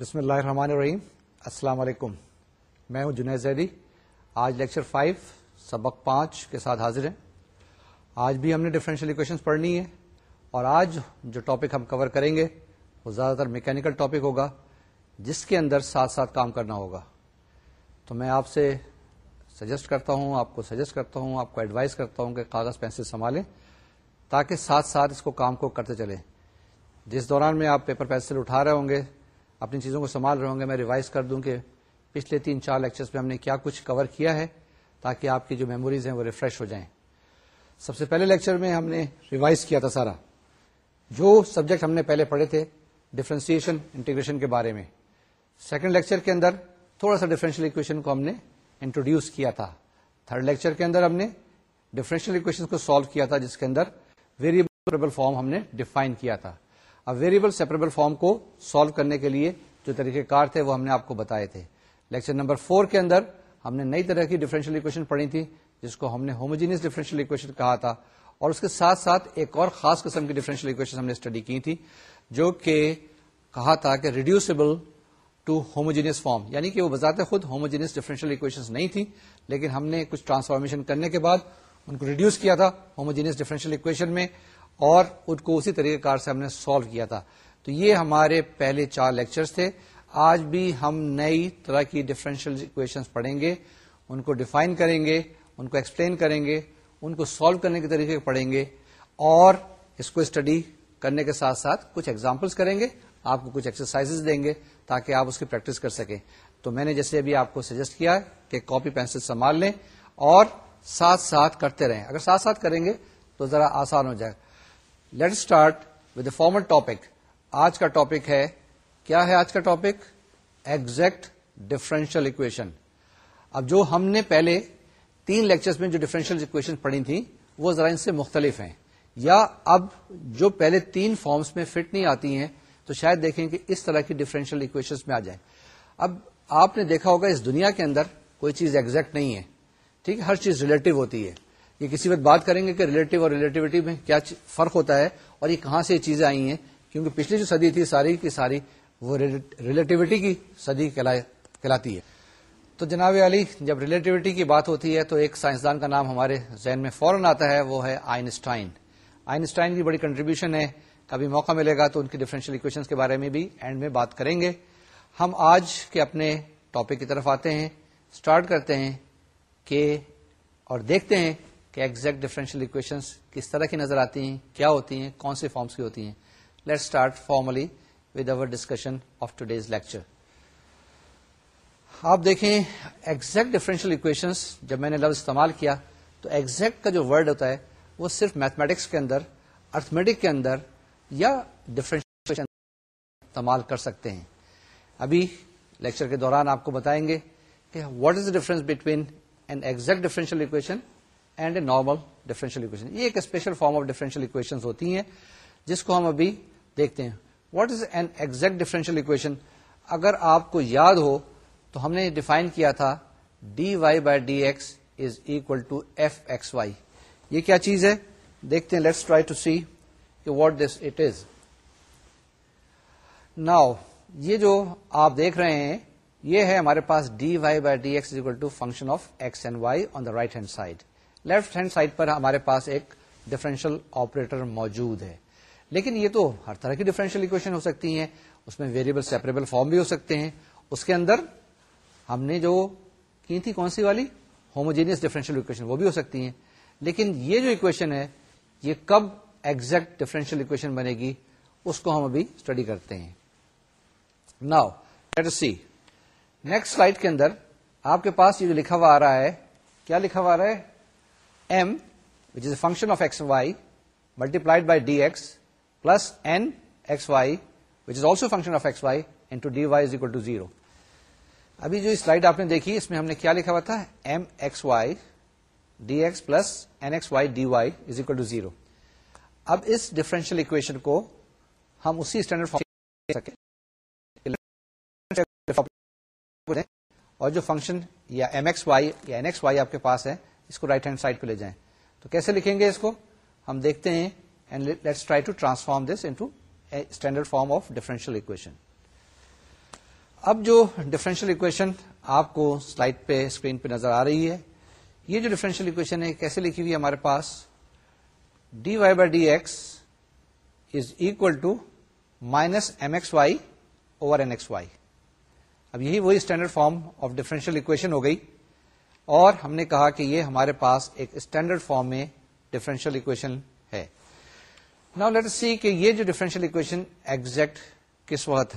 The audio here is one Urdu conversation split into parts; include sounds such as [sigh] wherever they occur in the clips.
بسم اللہ الرحمن الرحیم۔ السلام علیکم۔ میں ہوں جنید زیدی۔ آج لیکچر فائیو سبق پانچ کے ساتھ حاضر ہیں۔ آج بھی ہم نے ڈفرینشیل اکویشن پڑھنی ہے اور آج جو ٹاپک ہم کور کریں گے، وہ زیادہ تر میکینکل ٹاپک ہوگا، جس کے اندر ساتھ ساتھ کام کرنا ہوگا۔ تو میں آپ سے سجیسٹ کرتا ہوں، آپ کو سجیسٹ کرتا ہوں، آپ کو ایڈوائز کرتا ہوں کہ کاغذ پینسل سنبھالیں، تاکہ ساتھ ساتھ اس کو کام کو کرتے چلیں۔ جس دوران میں آپ پیپر پینسل اٹھا رہے ہوں گے اپنی چیزوں کو سنبھال رہے ہوں گے، میں ریوائز کر دوں کہ پچھلے تین چار لیکچرز میں ہم نے کیا کچھ کور کیا ہے تاکہ آپ کی جو میموریز ہیں وہ ریفریش ہو جائیں۔ سب سے پہلے لیکچر میں ہم نے ریوائز کیا تھا سارا۔ جو سبجیکٹ ہم نے پہلے پڑھے تھے ڈفرینسیشن انٹیگریشن کے بارے میں۔ سیکنڈ لیکچر کے اندر تھوڑا سا ڈفرینشیل اکویشن کو ہم نے انٹروڈیوس کیا تھا۔ تھرڈ لیکچر کے اندر ہم نے ڈفرینشیل اکویشن کو سالو کیا تھا، جس کے اندر ویریبل فارم ہم نے ڈیفائن کیا تھا۔ اب ویریبل سیپریبل فارم کو سالو کرنے کے لیے جو طریقہ کار تھے وہ ہم نے آپ کو بتائے تھے۔ لیکچر نمبر فور کے اندر ہم نے نئی طرح کی ڈفرینشیل اکویشن پڑھی تھی، جس کو ہم نے ہوموجینس ڈفرینشیل اکویشن کہا تھا۔ اور اس کے ساتھ ساتھ ایک اور خاص قسم کی ڈفرینشیل اکویشن ہم نے اسٹڈی کی تھی، جو کہ کہا تھا کہ ریڈیوسبل ٹو ہوموجینس فارم یعنی کہ وہ بذات خود ہوموجینس ڈفرینشیل اکویشن نہیں تھی، لیکن ہم نے کچھ ٹرانسفارمیشن کرنے کے بعد ان کو ریڈیوس کیا تھا ہوموجینس ڈفرینشیل اکویشن میں۔ اور ان کو اسی طریقہ کار سے ہم نے سالو کیا تھا۔ تو یہ ہمارے پہلے چار لیکچرز تھے۔ آج بھی ہم نئی طرح کی ڈفرینشیل اکویشن پڑھیں گے۔ ان کو ڈیفائن کریں گے، ان کو ایکسپلین کریں گے، ان کو سالو کرنے کے طریقے پڑھیں گے۔ اور اس کو اسٹڈی کرنے کے ساتھ ساتھ کچھ ایگزامپلس کریں گے۔ آپ کو کچھ ایکسرسائز دیں گے تاکہ آپ اس کی پریکٹس کر سکیں۔ تو میں نے جیسے ابھی آپ کو سجیسٹ کیا کہ کاپی پینسل سنبھال لیں اور ساتھ ساتھ کرتے رہیں۔ اگر ساتھ ساتھ کریں گے تو ذرا آسان ہو جائے۔ Let start with the formal topic آج کا ٹاپک ہے، کیا ہے آج کا ٹاپک ایگزیکٹ ڈفرینشیل اکویشن اب جو ہم نے پہلے تین لیکچرز میں جو ڈفرینشیل اکویشن پڑھی تھیں، وہ ذرا ان سے مختلف ہیں۔ یا اب جو پہلے تین فارمز میں فٹ نہیں آتی ہیں، تو شاید دیکھیں کہ اس طرح کی ڈفرینشیل اکویشن میں آ جائیں۔ اب آپ نے دیکھا ہوگا اس دنیا کے اندر کوئی چیز ایگزیکٹ نہیں ہے۔ ٹھیک ہے، ہر چیز ریلیٹو ہوتی ہے۔ یہ کسی وقت بات کریں گے کہ ریلیٹو اور ریلیٹیوٹی میں کیا فرق ہوتا ہے اور یہ کہاں سے یہ چیزیں آئی ہیں؟ کیونکہ پچھلی جو صدی تھی، ساری کی ساری وہ ریلیٹیوٹی کی صدی کہلاتی ہے۔ تو جناب علی، جب ریلیٹیوٹی کی بات ہوتی ہے تو ایک سائنسدان کا نام ہمارے ذہن میں فوراً آتا ہے، وہ ہے آئنسٹائن۔ آئنسٹائن کی بڑی کنٹریبیوشن ہے۔ کبھی موقع ملے گا تو ان کی ڈفرینشیل اکویشن کے بارے میں بھی اینڈ میں بات کریں گے۔ ہم آج کے اپنے ٹاپک کی طرف آتے ہیں اسٹارٹ کرتے ہیں کہ اور دیکھتے ہیں۔ کہ ایگزیکٹ ڈفرینشیل اکویشن کس طرح کی نظر آتی ہیں، کیا ہوتی ہیں، کون سے فارمس کی ہوتی ہیں۔ Let start formally with over discussion of today's lecture آپ دیکھیں ایگزیکٹ ڈفرینشیل اکویشن جب میں نے لفظ استعمال کیا تو ایگزیکٹ کا جو ورڈ ہوتا ہے، وہ صرف میتھمیٹکس کے اندر ارتھمیٹک کے اندر یا ڈفرینشیل استعمال کر سکتے ہیں۔ ابھی لیکچر کے دوران آپ کو بتائیں گے کہ what is the difference between an exact differential equation and a normal differential equation یہ ایک special form of differential equation ہوتی ہیں، جس کو ہم ابھی دیکھتے ہیں۔ What is an exact differential equation اگر آپ کو یاد ہو، تو ہم نے ڈیفائن کیا تھا D Y by D X is equal to F X Y یہ کیا چیز ہے؟ دیکھتے ہیں let's try to see what this it is now یہ جو آپ دیکھ رہے ہیں، یہ ہے ہمارے پاس D Y by D X equal to function of X and Y on the right hand side left hand side پر ہمارے پاس ایک ڈفرینشیل آپریٹر موجود ہے۔ لیکن یہ تو ہر طرح کی ڈفرینشیل اکویشن ہو سکتی ہیں، اس میں ویریبل سیپریبل فارم بھی ہو سکتے ہیں۔ اس کے اندر ہم نے جو کی تھی کون سی والی؟ ہوموجینس ڈفرینشیل اکویشن وہ بھی ہو سکتی ہیں۔ لیکن یہ جو اکویشن ہے، یہ کب ایگزیکٹ ڈفرینشیل اکویشن بنے گی، اس کو ہم ابھی اسٹڈی کرتے ہیں۔ Now let see next slide کے اندر آپ کے پاس یہ جو لکھا ہوا آ رہا ہے، کیا لکھا ہوا آ رہا ہے؟ M which is a function of X Y multiplied by D X plus N X Y which is also function of X Y into D Y is equal to zero ابھی جو سلائڈ آپ نے دیکھی اس میں ہم نے کیا لکھا ہوا تھا M X Y D X plus N X Y D Y is equal to zero اب اس ڈفرینشیل اکویشن کو ہم اسی اسٹینڈرڈ فارم سکیں اور جو فنکشن یا ایم ایکس وائی یا این ایکس وائی آپ کے پاس ہے اس کو رائٹ ہینڈ سائڈ پہ لے جائیں۔ تو کیسے لکھیں گے اس کو؟ ہم دیکھتے ہیں and let's try to transform this into standard form of differential equation اب جو ڈفرینشیل اکویشن آپ کو سلائڈ پہ اسکرین پہ نظر آ رہی ہے، یہ جو ڈفرینشیل اکویشن ہے، کیسے لکھی ہوئی ہے ہمارے پاس؟ D Y by D X is equal to minus M X Y over N X Y اب یہی وہی standard form of differential equation ہو گئی۔ اور ہم نے کہا کہ یہ ہمارے پاس ایک اسٹینڈرڈ فارم میں ڈفرینشیل اکویشن ہے۔ نا لیٹ سی کہ یہ جو ڈفرینشیل اکویشن ایگزیکٹ کس وقت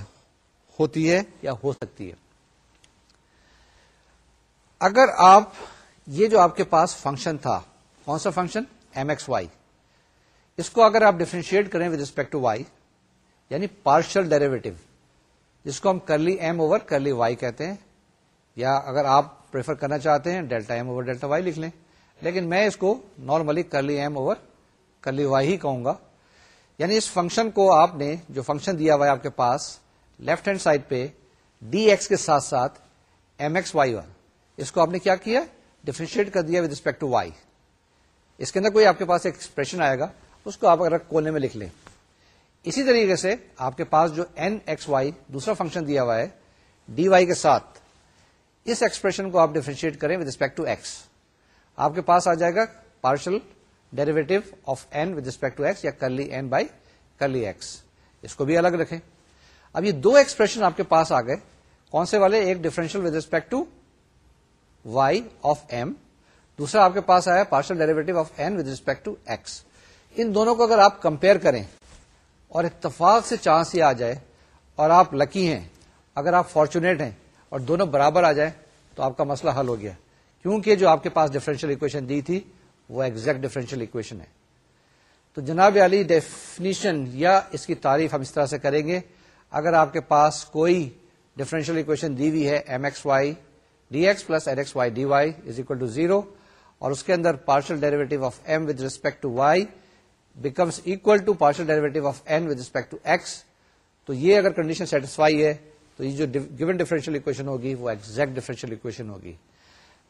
ہوتی ہے یا ہو سکتی ہے۔ اگر آپ، یہ جو آپ کے پاس فنکشن تھا، کون سا فنکشن ایم ایکس وائی اس کو اگر آپ ڈیفرینشیٹ کریں ود ریسپیکٹ ٹو وائی یعنی پارشل ڈیریویٹو جس کو ہم کرلی ایم اوور کرلی وائی کہتے ہیں، یا اگر آپ پریفر کرنا چاہتے ہیں delta M over delta Y لکھ لیں۔ لیکن میں اس کو normally curly M over curly Y ہی کہوں گا۔ یعنی اس فنکشن کو آپ نے جو فنکشن دیا ہوا ہے آپ کے پاس لیفٹ ہینڈ سائڈ پہ ڈی ایکس کے ساتھ ساتھ ایم ایکس وائی ون اس کو آپ نے کیا کیا؟ ڈیفرینشیٹ کر دیا ود ریسپیکٹ ٹو وائی اس کے اندر کوئی آپ کے پاس ایک ایکسپریشن آئے گا، اس کو آپ اگر کونے میں لکھ لیں۔ اسی طریقے سے آپ کے پاس جو این ایکس وائی دوسرا فنکشن دیا ہوا ہے ڈی وائی کے ساتھ اس ایکسپریشن کو آپ ڈیفرینشیٹ کریں ود ریسپیکٹ ٹو ایکس آپ کے پاس آ جائے گا partial derivative of N with respect to X یا curly N by curly X اس کو بھی الگ رکھیں. اب یہ دو ایکسپریشن آپ کے پاس آ گئے. کون سے والے؟ ایک differential with respect to Y of M دوسرا آپ کے پاس آیا partial derivative of N with respect to X ان دونوں کو اگر آپ کمپیئر کریں اور اتفاق سے چانس یہ آ جائے اور آپ لکی ہیں، اگر آپ فارچونیٹ ہیں اور دونوں برابر آ جائیں تو آپ کا مسئلہ حل ہو گیا۔ کیونکہ جو آپ کے پاس ڈفرینشیل اکویشن دی تھی، وہ ایگزیکٹ ڈفرینشیل اکویشن ہے۔ تو جناب علی ڈیفینیشن یا اس کی تعریف ہم اس طرح سے کریں گے۔ اگر آپ کے پاس کوئی ڈفرینشیل اکویشن دی ہوئی ہے M X Y D X plus L X Y D Y is equal to zero اور اس کے اندر partial derivative of M with respect to Y becomes equal to partial derivative of N with respect to X تو یہ اگر کنڈیشن سیٹسفائی ہے تو یہ جو گیون ڈیفرنشیل اکویشن ہوگی وہ ایگزیکٹ ڈیفرنشیل اکویشن ہوگی۔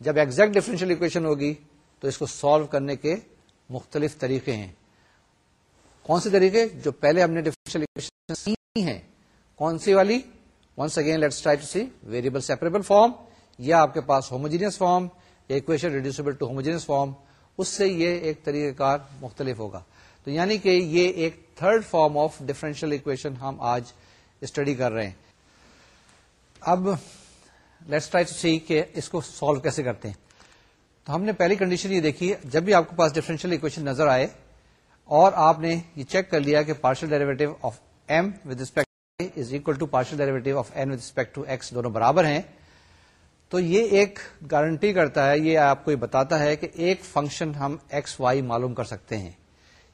جب ایگزیکٹ ڈیفرنشیل اکویشن ہوگی تو اس کو سالو کرنے کے مختلف طریقے ہیں۔ کون سے طریقے؟ جو پہلے ہم نے ڈیفرنشیل اکویشن ہیں۔ کون سی والی؟ Once again let's try to see variable separable form یا آپ کے پاس homogeneous form equation reducible to homogeneous form اس سے یہ ایک طریقہ کار مختلف ہوگا۔ تو یعنی کہ یہ ایک third form of differential equation ہم آج اسٹڈی کر رہے ہیں۔ اب لیٹس ٹرائی ٹو سی کہ اس کو سالو کیسے کرتے ہیں۔ تو ہم نے پہلی کنڈیشن یہ دیکھی، جب بھی آپ کے پاس ڈفرینشیل اکویشن نظر آئے اور آپ نے یہ چیک کر لیا کہ partial derivative of M with respect is equal to partial derivative of N with respect to X دونوں برابر ہیں۔ تو یہ ایک گارنٹی کرتا ہے، یہ آپ کو یہ بتاتا ہے کہ ایک فنکشن ہم ایکس وائی معلوم کر سکتے ہیں۔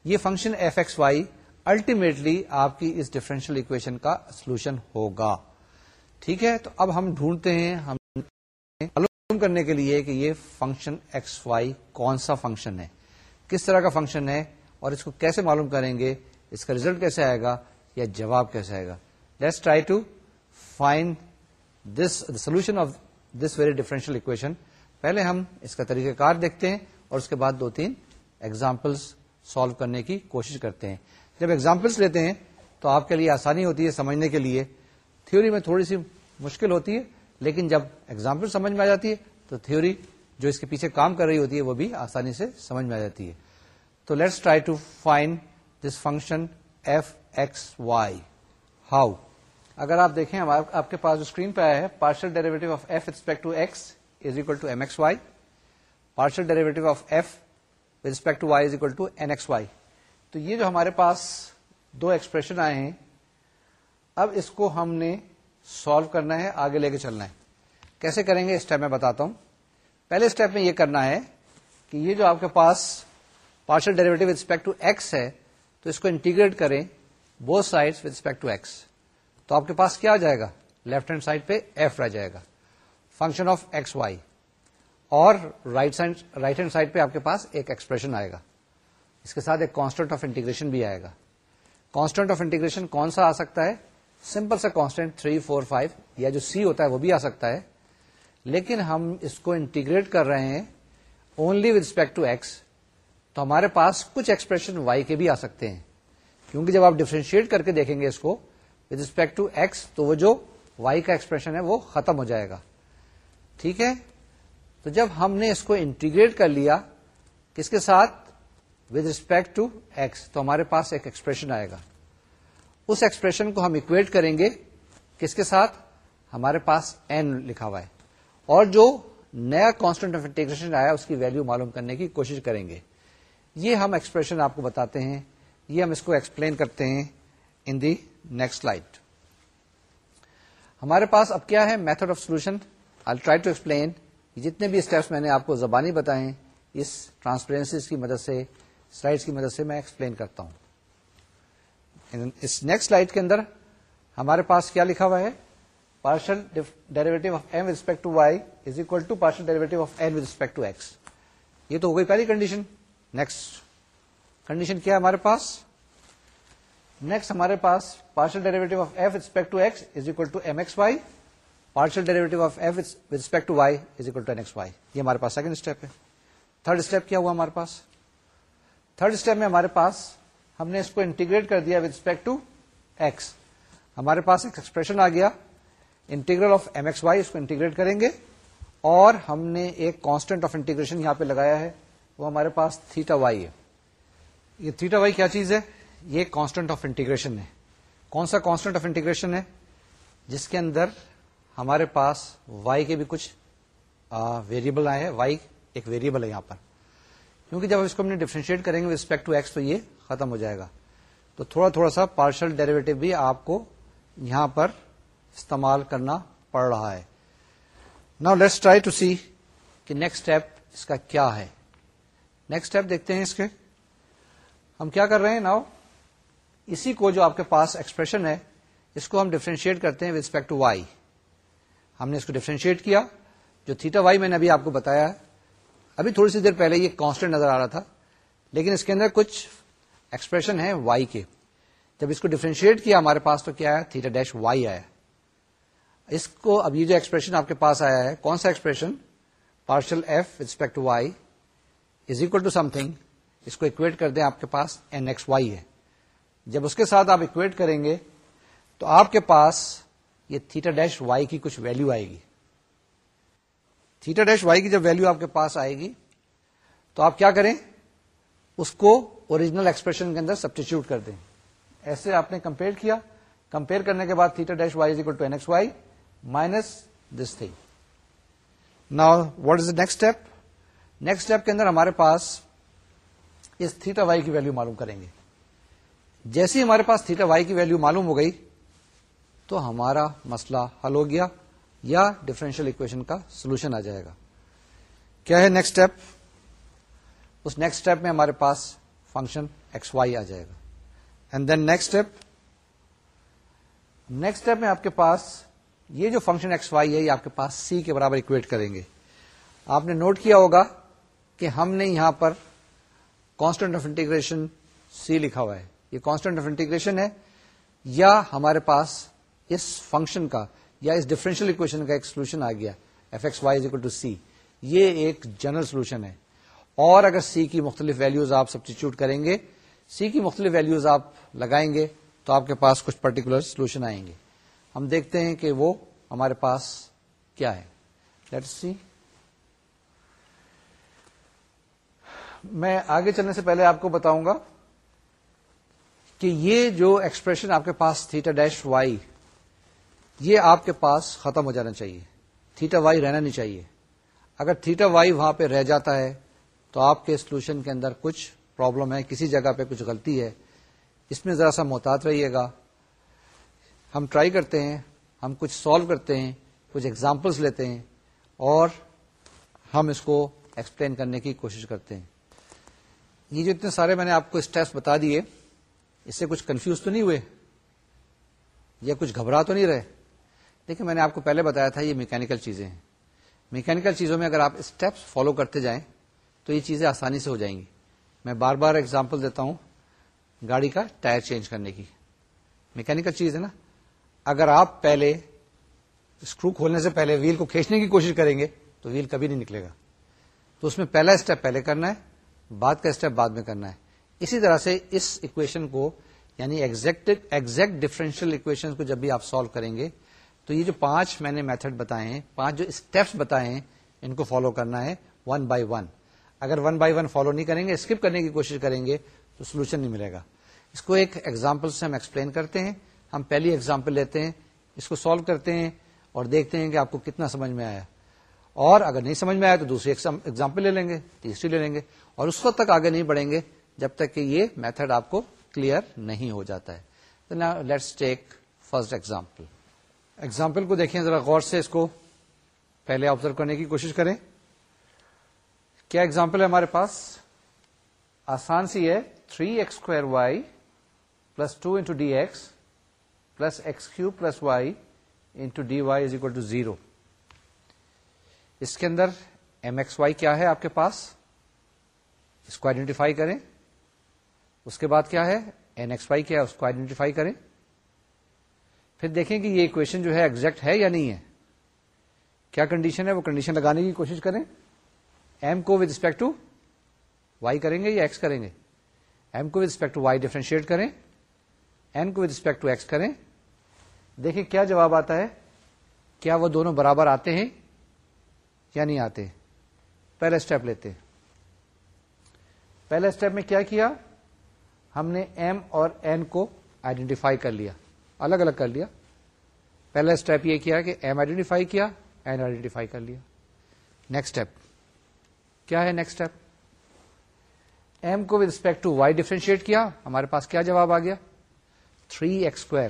یہ function F X Y ultimately آپ کی اس ڈفرینشیل اکویشن کا سولوشن ہوگا۔ ٹھیک ہے؟ تو اب ہم ڈھونڈتے ہیں، ہم معلوم کرنے کے لیے کہ یہ فنکشن ایکس وائی کون سا فنکشن ہے؟ کس طرح کا فنکشن ہے؟ اور اس کو کیسے معلوم کریں گے؟ اس کا ریزلٹ کیسے آئے گا؟ یا جواب کیسے آئے گا؟ Let's try to find this solution of this very differential equation پہلے ہم اس کا طریقہ کار دیکھتے ہیں اور اس کے بعد دو تین ایگزامپلس سالو کرنے کی کوشش کرتے ہیں۔ جب ایگزامپلس لیتے ہیں تو آپ کے لیے آسانی ہوتی ہے سمجھنے کے لیے تھیوری میں تھوڑی سی مشکل ہوتی ہے، لیکن جب ایگزامپل سمجھ میں آ جاتی ہے، تو تھیوری جو اس کے پیچھے کام کر رہی ہوتی ہے، وہ بھی آسانی سے سمجھ میں آ جاتی ہے۔ تو let's try to find this function F X Y how اگر آپ دیکھیں آپ کے پاس جو اسکرین پہ آیا ہے partial derivative of F respect to X is equal to M X Y partial derivative of F with respect to Y is equal to N X Y تو یہ جو ہمارے پاس دو ایکسپریشن آئے ہیں اب اس کو ہم نے سالو کرنا ہے، آگے لے کے چلنا ہے۔ کیسے کریں گے؟ اسٹیپ میں بتاتا ہوں۔ پہلے اسٹیپ میں یہ کرنا ہے کہ یہ جو آپ کے پاس partial derivative with respect to X ہے، تو اس کو انٹیگریٹ کریں both side with respect to X تو آپ کے پاس کیا جائے گا؟ لیفٹ ہینڈ سائڈ پہ ایف رہ جائے گا۔ فنکشن آف ایکس وائی اور رائٹ رائٹ ہینڈ سائڈ پہ آپ کے پاس ایک ایکسپریشن آئے گا۔ اس کے ساتھ ایک کانسٹنٹ آف انٹیگریشن بھی آئے گا۔ کانسٹنٹ آف انٹیگریشن کون سا آ سکتا ہے؟ سمپل سا کانسٹنٹ تھری فور فائیو یا جو سی ہوتا ہے وہ بھی آ سکتا ہے۔ لیکن ہم اس کو انٹیگریٹ کر رہے ہیں only with respect to X تو ہمارے پاس کچھ ایکسپریشن وائی کے بھی آ سکتے ہیں۔ کیونکہ جب آپ ڈیفرینشیٹ کر کے دیکھیں گے اس کو ود ریسپیکٹ ٹو ایکس تو وہ جو وائی کا ایکسپریشن ہے وہ ختم ہو جائے گا۔ ٹھیک ہے؟ تو جب ہم نے اس کو انٹیگریٹ کر لیا، کس کے ساتھ؟ ود ریسپیکٹ ٹو ایکس تو ہمارے پاس ایک ایکسپریشن آئے گا۔ اس ایکسپریشن کو ہم اکویٹ کریں گے کس کے ساتھ؟ ہمارے پاس این لکھا ہوا ہے۔ اور جو نیا کانسٹنٹ آف انٹیگریشن آیا، اس کی ویلو معلوم کرنے کی کوشش کریں گے۔ یہ ہم ایکسپریشن آپ کو بتاتے ہیں۔ یہ ہم اس کو ایکسپلین کرتے ہیں ان دی نیکسٹ لائٹ ہمارے پاس اب کیا ہے؟ Method of solution I try to explain جتنے بھی اسٹیپس میں نے آپ کو زبانی بتائے اس ٹرانسپیرنسی کی مدد سے سلائڈس کی مدد سے میں ایکسپلین کرتا ہوں۔ اس نیکسٹ سلائڈ کے اندر ہمارے پاس کیا لکھا ہوا ہے؟ Partial derivative of M respect to Y is equal to partial derivative of N with respect to X یہ تو ہو گئی پہلی کنڈیشن نیکسٹ کنڈیشن کیا ہے ہمارے پاس؟ نیکسٹ ہمارے پاس partial derivative of F respect to X is equal to M X Y partial derivative of F with respect to Y is equal to N X Y یہ ہمارے پاس سیکنڈ اسٹیپ ہے. تھرڈ اسٹیپ کیا ہوا ہمارے پاس؟ تھرڈ اسٹیپ میں ہمارے پاس ہم نے اس کو انٹیگریٹ کر دیا ود ریسپیکٹ ٹو ایکس ہمارے پاس ایک ایکسپریشن آ گیا. Integral of M X Y اس کو انٹیگریٹ کریں گے. اور ہم نے ایک کانسٹنٹ آف انٹیگریشن یہاں پہ لگایا ہے. وہ ہمارے پاس تھیٹا وائی ہے. یہ تھیٹا وائی کیا چیز ہے؟ یہ کانسٹنٹ آف انٹیگریشن ہے. کون سا کانسٹنٹ آف انٹیگریشن ہے؟ جس کے اندر ہمارے پاس وائی کے بھی کچھ ویریبل آئے ہیں. وائی ایک ویریبل ہے یہاں پر. کیونکہ جب اس کو ہم نے ڈیفرینشیٹ کریں گے ریسپیکٹ ٹو ایکس تو یہ ختم ہو جائے گا۔ تو تھوڑا تھوڑا سا پارشل ڈیریویٹو بھی آپ کو یہاں پر استعمال کرنا پڑ رہا ہے۔ نا لیٹس ٹرائی ٹو سی کہ نیکسٹ اسٹیپ اس کا کیا ہے۔ نیکسٹ اسٹیپ دیکھتے ہیں اس کے۔ ہم کیا کر رہے ہیں ناؤ اسی کو جو آپ کے پاس ایکسپریشن ہے، اس کو ہم ڈیفرینشیٹ کرتے ہیں ود ریسپیکٹ ٹو وائی ہم نے اس کو ڈیفرینشیٹ کیا، جو تھیٹا وائی میں نے ابھی آپ کو بتایا ہے۔ ابھی تھوڑی سی دیر پہلے یہ کانسٹنٹ نظر آ رہا تھا، لیکن اس کے اندر کچھ ایکسپریشن ہے وائی کے۔ جب اس کو ڈیفرینشیٹ کیا ہمارے پاس تو کیا ہے؟ تھیٹا ڈیش وائی آیا اس کو اب یہ جو ایکسپریشن آپ کے پاس آیا ہے، کون سا expression partial F respect Y is equal to something اس کو اکویٹ کر دیں آپ کے پاس این ایکس وائی ہے۔ جب اس کے ساتھ آپ اکویٹ کریں گے تو آپ کے پاس یہ تھیٹا ڈیش وائی کی کچھ ویلو آئے گی۔ تھیٹا ڈیش وائی کی جب ویلو آپ کے پاس آئے گی تو آپ کیا کریں؟ اس کو اوریجنل ایکسپریشن کے اندر سبسٹیچیوٹ کر دیں۔ ایسے آپ نے کمپیئر کیا۔ کمپیئر کرنے کے بعد theta dash Y is equal to N X Y minus this thing. نا what is the next step? Next step کے اندر ہمارے پاس اس تھیٹا وائی کی ویلو معلوم کریں گے۔ جیسے ہمارے پاس تھیٹا وائی کی ویلو معلوم ہو گئی تو ہمارا مسئلہ حل ہو گیا یا ڈفرینشیل اکویشن کا سولوشن آ جائے گا۔ کیا ہے نیکسٹ اسٹیپ اس نیکسٹ اسٹیپ میں ہمارے پاس فنکشن ایکس وائی آ جائے گا۔ And then next step next step میں آپ کے پاس یہ جو فنکشن ایکس وائی ہے یہ آپ کے پاس سی کے برابر اکویٹ کریں گے۔ آپ نے نوٹ کیا ہوگا کہ ہم نے یہاں پر کانسٹنٹ آف انٹیگریشن سی لکھا ہوا ہے۔ یہ کانسٹنٹ آف انٹیگریشن ہے یا ہمارے پاس اس فنکشن کا یا اس ڈفرینشیل اکویشن کا ایک سولوشن آ گیا۔ F X Y is equal to C یہ ایک جنرل سولوشن ہے۔ اور اگر سی کی مختلف ویلوز آپ سبسٹیچیوٹ کریں گے سی کی مختلف ویلوز آپ لگائیں گے تو آپ کے پاس کچھ پرٹیکولر سولوشن آئیں گے۔ ہم دیکھتے ہیں کہ وہ ہمارے پاس کیا ہے۔ لیٹ سی میں آگے چلنے سے پہلے آپ کو بتاؤں گا کہ یہ جو ایکسپریشن آپ کے پاس تھیٹا ڈیش وائی یہ آپ کے پاس ختم ہو جانا چاہیے۔ تھیٹا وائی رہنا نہیں چاہیے۔ اگر تھیٹا وائی وہاں پہ رہ جاتا ہے تو آپ کے سولوشن کے اندر کچھ پرابلم ہے کسی جگہ پہ کچھ غلطی ہے، اس میں ذرا سا محتاط رہیے گا۔ ہم ٹرائی کرتے ہیں، ہم کچھ سالو کرتے ہیں، کچھ ایگزامپلس لیتے ہیں اور ہم اس کو ایکسپلین کرنے کی کوشش کرتے ہیں۔ یہ جو اتنے سارے میں نے آپ کو اسٹیپس بتا دیے، اس سے کچھ کنفیوز تو نہیں ہوئے؟ یا کچھ گھبرا تو نہیں رہے؟ دیکھیں، میں نے آپ کو پہلے بتایا تھا یہ میکینکل چیزیں ہیں۔ میکینکل چیزوں میں اگر آپ اسٹیپس فالو کرتے جائیں تو یہ چیزیں آسانی سے ہو جائیں گی۔ میں بار بار ایگزامپل دیتا ہوں گاڑی کا ٹائر چینج کرنے کی۔ میکینکل چیز ہے نا۔ اگر آپ پہلے اسکرو کھولنے سے پہلے ویل کو کھینچنے کی کوشش کریں گے تو ویل کبھی نہیں نکلے گا۔ تو اس میں پہلا اسٹیپ پہلے کرنا ہے، بعد کا اسٹیپ بعد میں کرنا ہے۔ اسی طرح سے اس اکویشن کو یعنی ایگزیکٹ ایگزیکٹ ڈفرینشیل اکویشن کو جب بھی آپ سالو کریں گے، تو یہ جو پانچ میں نے میتھڈ بتائے ہیں، پانچ جو اسٹیپس بتائے ہیں، ان کو فالو کرنا ہے ون بائی ون اگر ون بائی ون فالو نہیں کریں گے اسکپ کرنے کی کوشش کریں گے، تو سولوشن نہیں ملے گا. اس کو ایک ایگزامپل سے ہم ایکسپلین کرتے ہیں. ہم پہلی ایگزامپل لیتے ہیں. اس کو سالو کرتے ہیں اور دیکھتے ہیں کہ آپ کو کتنا سمجھ میں آیا. اور اگر نہیں سمجھ میں آیا تو دوسری ایگزامپل لے لیں گے، تیسری لے لیں گے اور اس وقت تک آگے نہیں بڑھیں گے جب تک کہ یہ میتھڈ آپ کو کلیئر نہیں ہو جاتا ہے. Let's take first example example کو دیکھیں ذرا غور سے اس کو پہلے آبزرو کرنے کی کوشش کریں. کیا ایگزامپل ہے ہمارے پاس؟ آسان سی ہے three X square Y plus two into D X plus X cube plus Y into D Y is equal to zero اس کے اندر ایم ایکس وائی کیا ہے آپ کے پاس؟ اس کو آئیڈینٹیفائی کریں۔ اس کے بعد کیا ہے؟ این ایکس وائی کیا ہے؟ اس کو آئیڈینٹیفائی کریں۔ پھر دیکھیں کہ یہ اکویشن جو ہے ایگزیکٹ ہے یا نہیں ہے۔ کیا کنڈیشن ہے؟ وہ کنڈیشن لگانے کی کوشش کریں۔ ایم کو ود ریسپیکٹ ٹو وائی کریں گے یا ایکس کریں گے? ایم کو with respect to Y differentiate کریں این کو ود ریسپیکٹ ٹو ایکس کریں. دیکھیں کیا جواب آتا ہے؟ کیا وہ دونوں برابر آتے ہیں یا نہیں آتے؟ پہلا اسٹیپ لیتے پہلے اسٹیپ میں کیا کیا؟ ہم نے ایم اور این کو آئیڈینٹیفائی کر لیا، الگ الگ کر لیا۔ پہلا اسٹیپ یہ کیا کہ ایم آئیڈینٹیفائی کیا این آئیڈینٹیفائی کر لیا۔ نیکسٹ اسٹیپ کیا ہے نیکسٹ اسٹیپ ایم کو with respect to Y differentiate کیا، ہمارے پاس کیا جواب آ گیا؟ تھری ایکس اسکوائر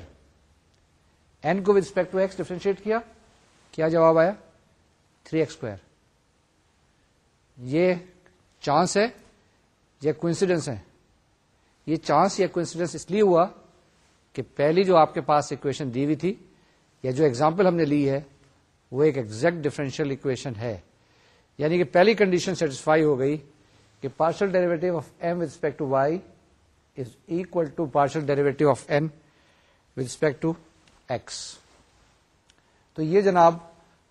این کو with respect to X differentiate کیا کیا جواب آیا؟ تھری ایکس اسکوائر یہ چانس ہے یا کوئنسیڈنس ہے۔ یہ چانس یا کوئنسیڈنس اس لیے ہوا کہ پہلی جو آپ کے پاس اکویشن دی ہوئی تھی، یا جو ایگزامپل ہم نے لی ہے، وہ ایک ایگزیکٹ ڈفرینشیل اکویشن ہے۔ یعنی کہ پہلی کنڈیشن سیٹسفائی ہو گئی کہ partial derivative of M with respect to Y is equal to partial derivative of N with respect to X تو یہ جناب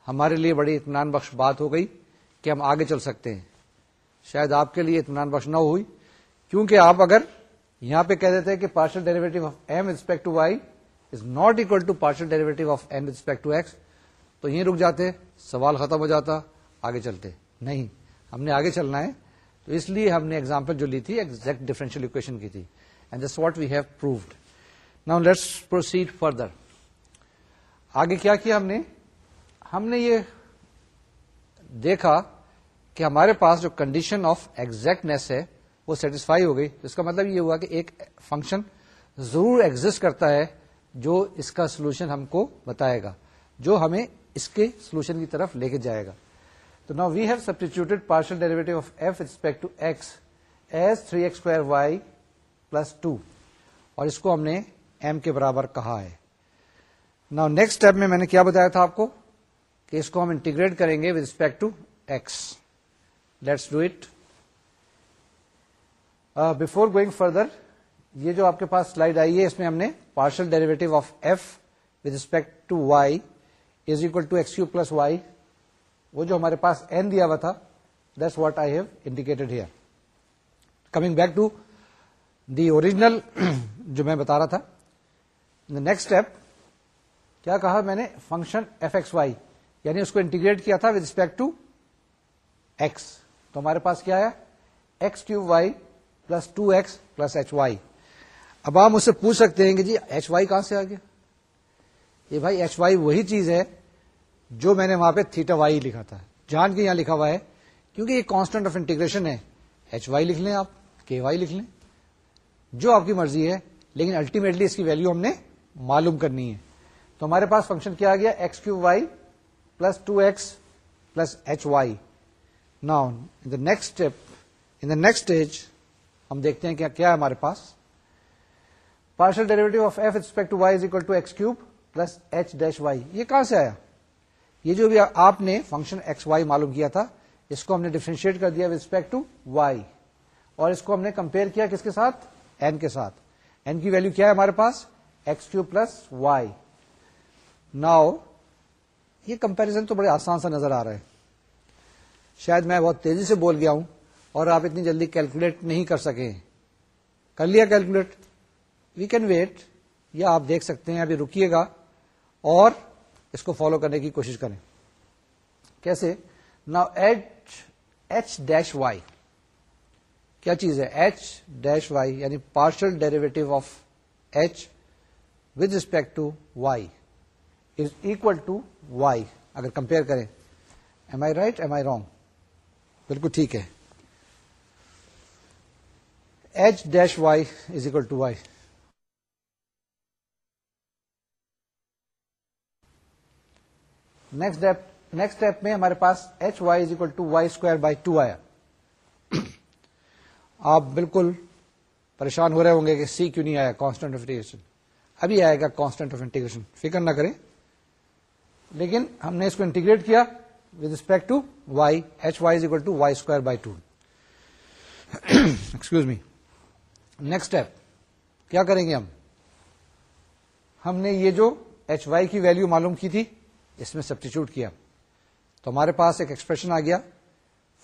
ہمارے لیے بڑی اطمینان بخش بات ہو گئی کہ ہم آگے چل سکتے ہیں۔ شاید آپ کے لیے اطمینان بخش نہ ہوئی، کیونکہ آپ اگر یہاں پہ کہہ دیتے کہ partial derivative of M respect to Y is not equal to partial derivative of N respect to X تو یہیں رک جاتے، سوال ختم ہو جاتا۔ آگے چلتے۔ نہیں، ہم نے آگے چلنا ہے۔ تو اس لیے ہم نے ایگزامپل جو لی تھی ایگزیکٹ ڈیفرنشیل اکویشن کی تھی۔ And this what we have proved now let's proceed further آگے کیا کیا ہم نے؟ ہم نے یہ دیکھا کہ ہمارے پاس جو کنڈیشن آف ایگزیکٹنیس ہے، وہ سیٹسفائی ہو گئی۔ اس کا مطلب یہ ہوا کہ ایک فنکشن ضرور ایگزٹ کرتا ہے جو اس کا سولوشن ہم کو بتائے گا، جو ہمیں اس کے سولوشن کی طرف لے کے جائے گا۔ تو نا we have substituted partial derivative of F respect to X as three X square Y plus two اور اس کو ہم نے ایم کے برابر کہا ہے۔ نا نیکسٹ اسٹیپ میں میں نے کیا بتایا تھا آپ کو کہ اس کو ہم انٹیگریٹ کریں گے with respect to X let's do it before going further یہ جو آپ کے پاس سلائڈ آئی ہے، اس میں ہم نے partial derivative of F with respect to Y is equal to X you plus Y وہ جو ہمارے پاس این دیا ہوا تھا that's what I have indicated here coming back to the original جو میں بتا رہا تھا نیکسٹ اسٹیپ کیا کہا میں نے فنکشن ایف ایکس وائی یعنی اس کو انٹیگریٹ کیا تھا ود ریسپیکٹ ٹو ایکس تو ہمارے پاس کیا ہے X cube Y plus two X plus H Y اب آپ مجھ سے پوچھ سکتے ہیں کہ جی ایچ وائی کہاں سے آ گیا؟ یہ بھائی ایچ وائی وہی چیز ہے جو میں نے وہاں پہ تھیٹا وائی لکھا تھا۔ جان کے یہاں لکھا ہوا ہے، کیونکہ یہ کانسٹنٹ آف انٹیگریشن ہے۔ ایچ وائی لکھ لیں آپ کے وائی لکھ لیں۔ جو آپ کی مرضی ہے، لیکن الٹیمیٹلی اس کی ویلو ہم نے معلوم کرنی ہے۔ تو ہمارے پاس فنکشن کیا آ گیا؟ X cube Y plus two X plus H Y now in the next step in the next stage ہم دیکھتے ہیں کیا ہے ہمارے پاس۔ Partial derivative of F respect to Y is equal to X cube plus H dash Y یہ کہاں سے آیا؟ یہ جو بھی آپ نے فنکشن ایکس وائی معلوم کیا تھا، اس کو ہم نے ڈیفرینشیٹ کر دیا ریسپیکٹ ٹو وائی اور اس کو ہم نے کمپیئر کیا کس کے ساتھ؟ این کے ساتھ. این کی ویلو کیا ہے ہمارے پاس؟ X cube plus Y now یہ کمپیرزن تو بڑے آسان سا نظر آ رہا ہے۔ شاید میں بہت تیزی سے بول گیا ہوں اور آپ اتنی جلدی کیلکولیٹ نہیں کر سکے۔ کر لیا کیلکولیٹ وی کین ویٹ یا آپ دیکھ سکتے ہیں، ابھی رکیے گا۔ اور اس کو فالو کرنے کی کوشش کریں۔ کیسے؟ نا ایچ ایچ ڈیش وائی کیا چیز ہے؟ ایچ ڈیش وائی یعنی partial derivative of H with respect to Y is equal to Y اگر کمپیئر کریں۔ Am I right am I wrong بالکل ٹھیک ہے۔ H dash Y is equal to Y next next step میں ہمارے پاس H Y is equal to Y square by two آیا۔ آپ بالکل پریشان ہو رہے ہوں گے کہ سی کیوں نہیں آیا؟ کانسٹنٹ آف انٹیگریشن ابھی آئے گا کانسٹنٹ آف انٹیگریشن فکر نہ کریں۔ لیکن ہم نے اس کو انٹیگریٹ کیا with respect to Y H Y is equal to Y square by two excuse me next step کیا کریں گے ہم؟ ہم نے یہ جو ایچ وائی کی ویلو معلوم کی تھی اس میں سبسٹیچیوٹ کیا۔ تو ہمارے پاس ایک ایکسپریشن آ گیا۔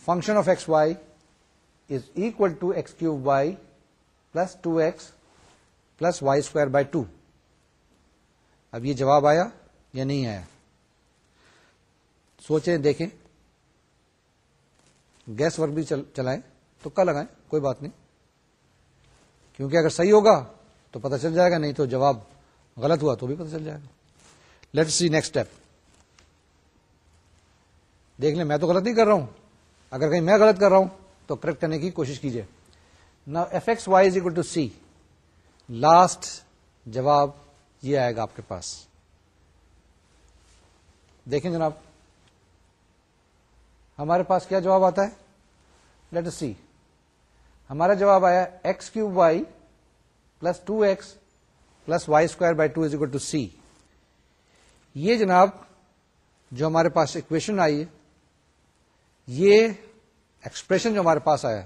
Function of X Y is equal to X cube Y plus two X plus Y square by two اب یہ جواب آیا یا نہیں آیا؟ سوچیں، دیکھیں۔ گیس ورک بھی چلائیں۔ تو کل لگائیں، کوئی بات نہیں۔ کیونکہ اگر صحیح ہوگا تو پتہ چل جائے گا، نہیں تو جواب غلط ہوا تو بھی پتہ چل جائے گا۔ لیٹ سی نیکسٹ اسٹیپ دیکھ لیں، میں تو غلط نہیں کر رہا ہوں۔ اگر کہیں میں غلط کر رہا ہوں، تو کریکٹ کرنے کی کوشش کیجیے نا F X Y is equal to C last جواب یہ آئے گا آپ کے پاس۔ دیکھیں جناب، ہمارے پاس کیا جواب آتا ہے؟ لیٹ سی ہمارا جواب آیا X cube Y plus two X plus Y square by two is equal to C یہ جناب، جو ہمارے پاس اکویشن آئی ہے یہ ایکسپریشن جو ہمارے پاس آیا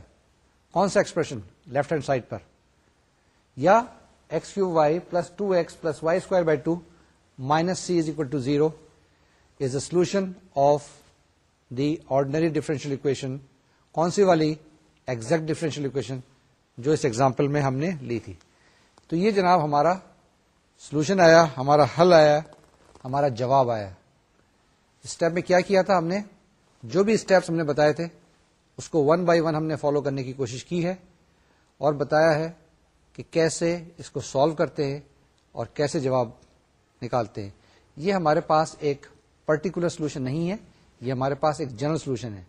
کون سا ایکسپریشن لیفٹ ہینڈ سائڈ پر۔ یا X cube Y plus two X plus Y square by two minus C is equal to zero is a solution of the ordinary differential equation کون سی والی ایگزیکٹ ڈفرینشیل اکویشن جو اس ایگزامپل میں ہم نے لی تھی؟ تو یہ جناب ہمارا سولوشن آیا، ہمارا حل آیا، ہمارا جواب آیا۔ اسٹیپ میں کیا کیا تھا ہم نے؟ جو بھی اسٹیپس ہم نے بتائے تھے، اس کو ون بائی ون ہم نے فالو کرنے کی کوشش کی ہے اور بتایا ہے کہ کیسے اس کو سالو کرتے ہیں اور کیسے جواب نکالتے ہیں۔ یہ ہمارے پاس ایک پرٹیکولر سولوشن نہیں ہے، یہ ہمارے پاس ایک جنرل سولوشن ہے۔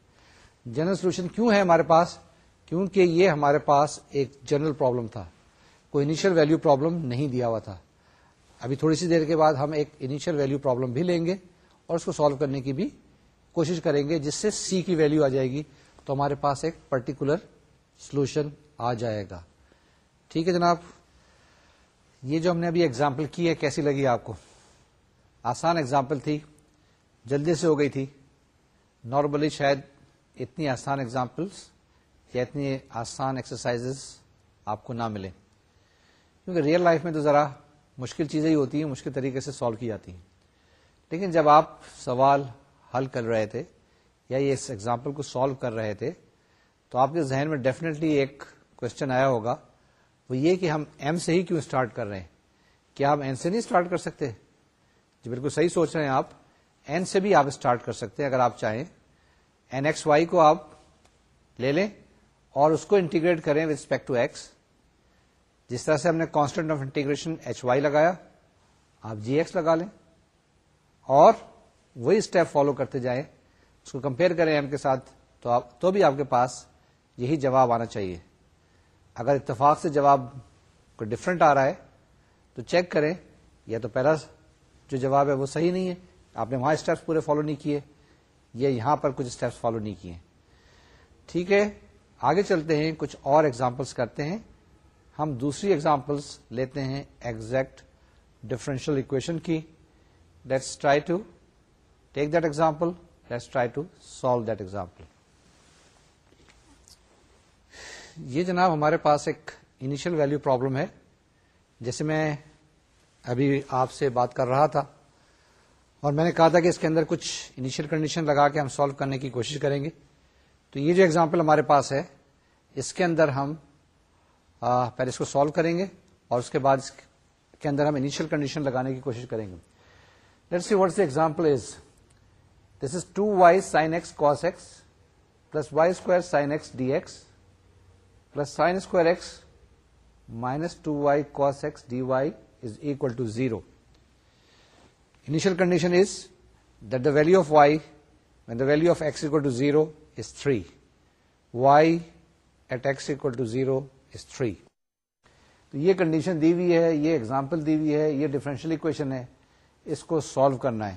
جنرل سولوشن کیوں ہے ہمارے پاس؟ کیونکہ یہ ہمارے پاس ایک جنرل پرابلم تھا۔ کوئی انیشل ویلو پرابلم نہیں دیا ہوا تھا۔ ابھی تھوڑی سی دیر کے بعد ہم ایک انیشل ویلو پرابلم بھی لیں گے اور اس کو سالو کرنے کی بھی کوشش کریں گے جس سے سی کی ویلو آ جائے گی، تو ہمارے پاس ایک پرٹیکولر سولوشن آ جائے گا۔ ٹھیک ہے جناب؟ یہ جو ہم نے ابھی ایگزامپل کی ہے، کیسی لگی آپ کو؟ آسان ایگزامپل تھی، جلدی سے ہو گئی تھی۔ نارملی شاید اتنی آسان ایگزامپلس یا اتنی آسان ایکسرسائز آپ کو نہ ملے کیونکہ ریئل لائف میں تو ذرا مشکل چیزیں ہی ہوتی ہیں، مشکل طریقے سے سالو کی جاتی ہیں۔ لیکن جب آپ سوال حل کر رہے تھے یا یہ اس ایگزامپل کو سالو کر رہے تھے، تو آپ کے ذہن میں ڈیفینیٹلی ایک کوشچن آیا ہوگا۔ وہ یہ کہ ہم ایم سے ہی کیوں اسٹارٹ کر رہے ہیں؟ کیا ہم این سے نہیں اسٹارٹ کر سکتے؟ جی بالکل صحیح سوچ رہے ہیں آپ۔ این سے بھی آپ اسٹارٹ کر سکتے ہیں اگر آپ چاہیں۔ این ایکس وائی کو آپ لے لیں اور اس کو انٹیگریٹ کریں ود ریسپیکٹ ٹو ایکس جس طرح سے ہم نے constant of integration H Y لگایا، آپ جی ایکس لگا لیں۔ اور وہی اسٹیپ فالو کرتے جائیں، اس کو کمپیئر کریں ایم کے ساتھ، تو آپ تو بھی آپ کے پاس یہی جواب آنا چاہیے۔ اگر اتفاق سے جواب کوئی ڈفرنٹ آ رہا ہے، تو چیک کریں، یا تو پہلا جو جواب ہے وہ صحیح نہیں ہے۔ آپ نے وہاں اسٹیپس پورے فالو نہیں کیے، یا یہاں پر کچھ اسٹیپس فالو نہیں کیے۔ ٹھیک ہے، آگے چلتے ہیں، کچھ اور ایگزامپلس کرتے ہیں۔ ہم دوسری ایگزامپلس لیتے ہیں ایگزیکٹ ڈفرینشیل اکویشن کی۔ Let's try to take that example let's try to solve that example یہ جناب ہمارے پاس ایک انیشل ویلو پرابلم ہے۔ جیسے میں ابھی آپ سے بات کر رہا تھا اور میں نے کہا تھا کہ اس کے اندر کچھ انیشل کنڈیشن لگا کے ہم سالو کرنے کی کوشش کریں گے۔ تو یہ جو ایگزامپل ہمارے پاس ہے، اس کے اندر ہم پہلے اس کو سالو کریں گے اور اس کے بعد اس کے اندر ہم انیشل کنڈیشن لگانے کی کوشش کریں گے۔ Let see what's example is this is two Y sine X cos X plus Y square sine X D X plus sine square X minus two Y cos X D Y is equal to zero initial condition is that the value of Y when the value of X equal to zero is three Y at X equal to zero is three تو یہ کنڈیشن دی ہوئی ہے، یہ ایگزامپل دی ہوئی ہے، یہ ڈفرینشیل اکویشن ہے. اس کو سالو کرنا ہے.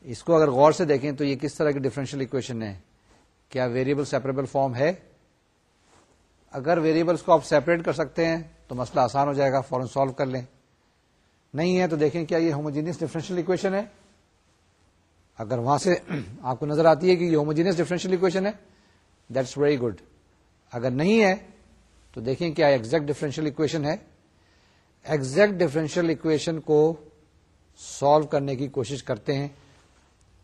اس کو اگر غور سے دیکھیں تو یہ کس طرح کی ڈفرینشیل اکویشن ہے؟ کیا ویریبل سیپریبل فارم ہے؟ اگر ویریبلس کو آپ سیپریٹ کر سکتے ہیں تو مسئلہ آسان ہو جائے گا، فوراً سالو کر لیں۔ نہیں ہے تو دیکھیں کیا یہ ہوموجینس ڈفرینشیل اکویشن ہے؟ اگر وہاں سے [clears throat] آپ کو نظر آتی ہے کہ یہ ہوموجینس ڈفرینشیل اکویشن ہے دیٹس ویری گڈ اگر نہیں ہے تو دیکھیں کیا ایگزیکٹ ڈفرینشیل اکویشن ہے۔ ایگزیکٹ ڈفرینشیل اکویشن کو سالو کرنے کی کوشش کرتے ہیں۔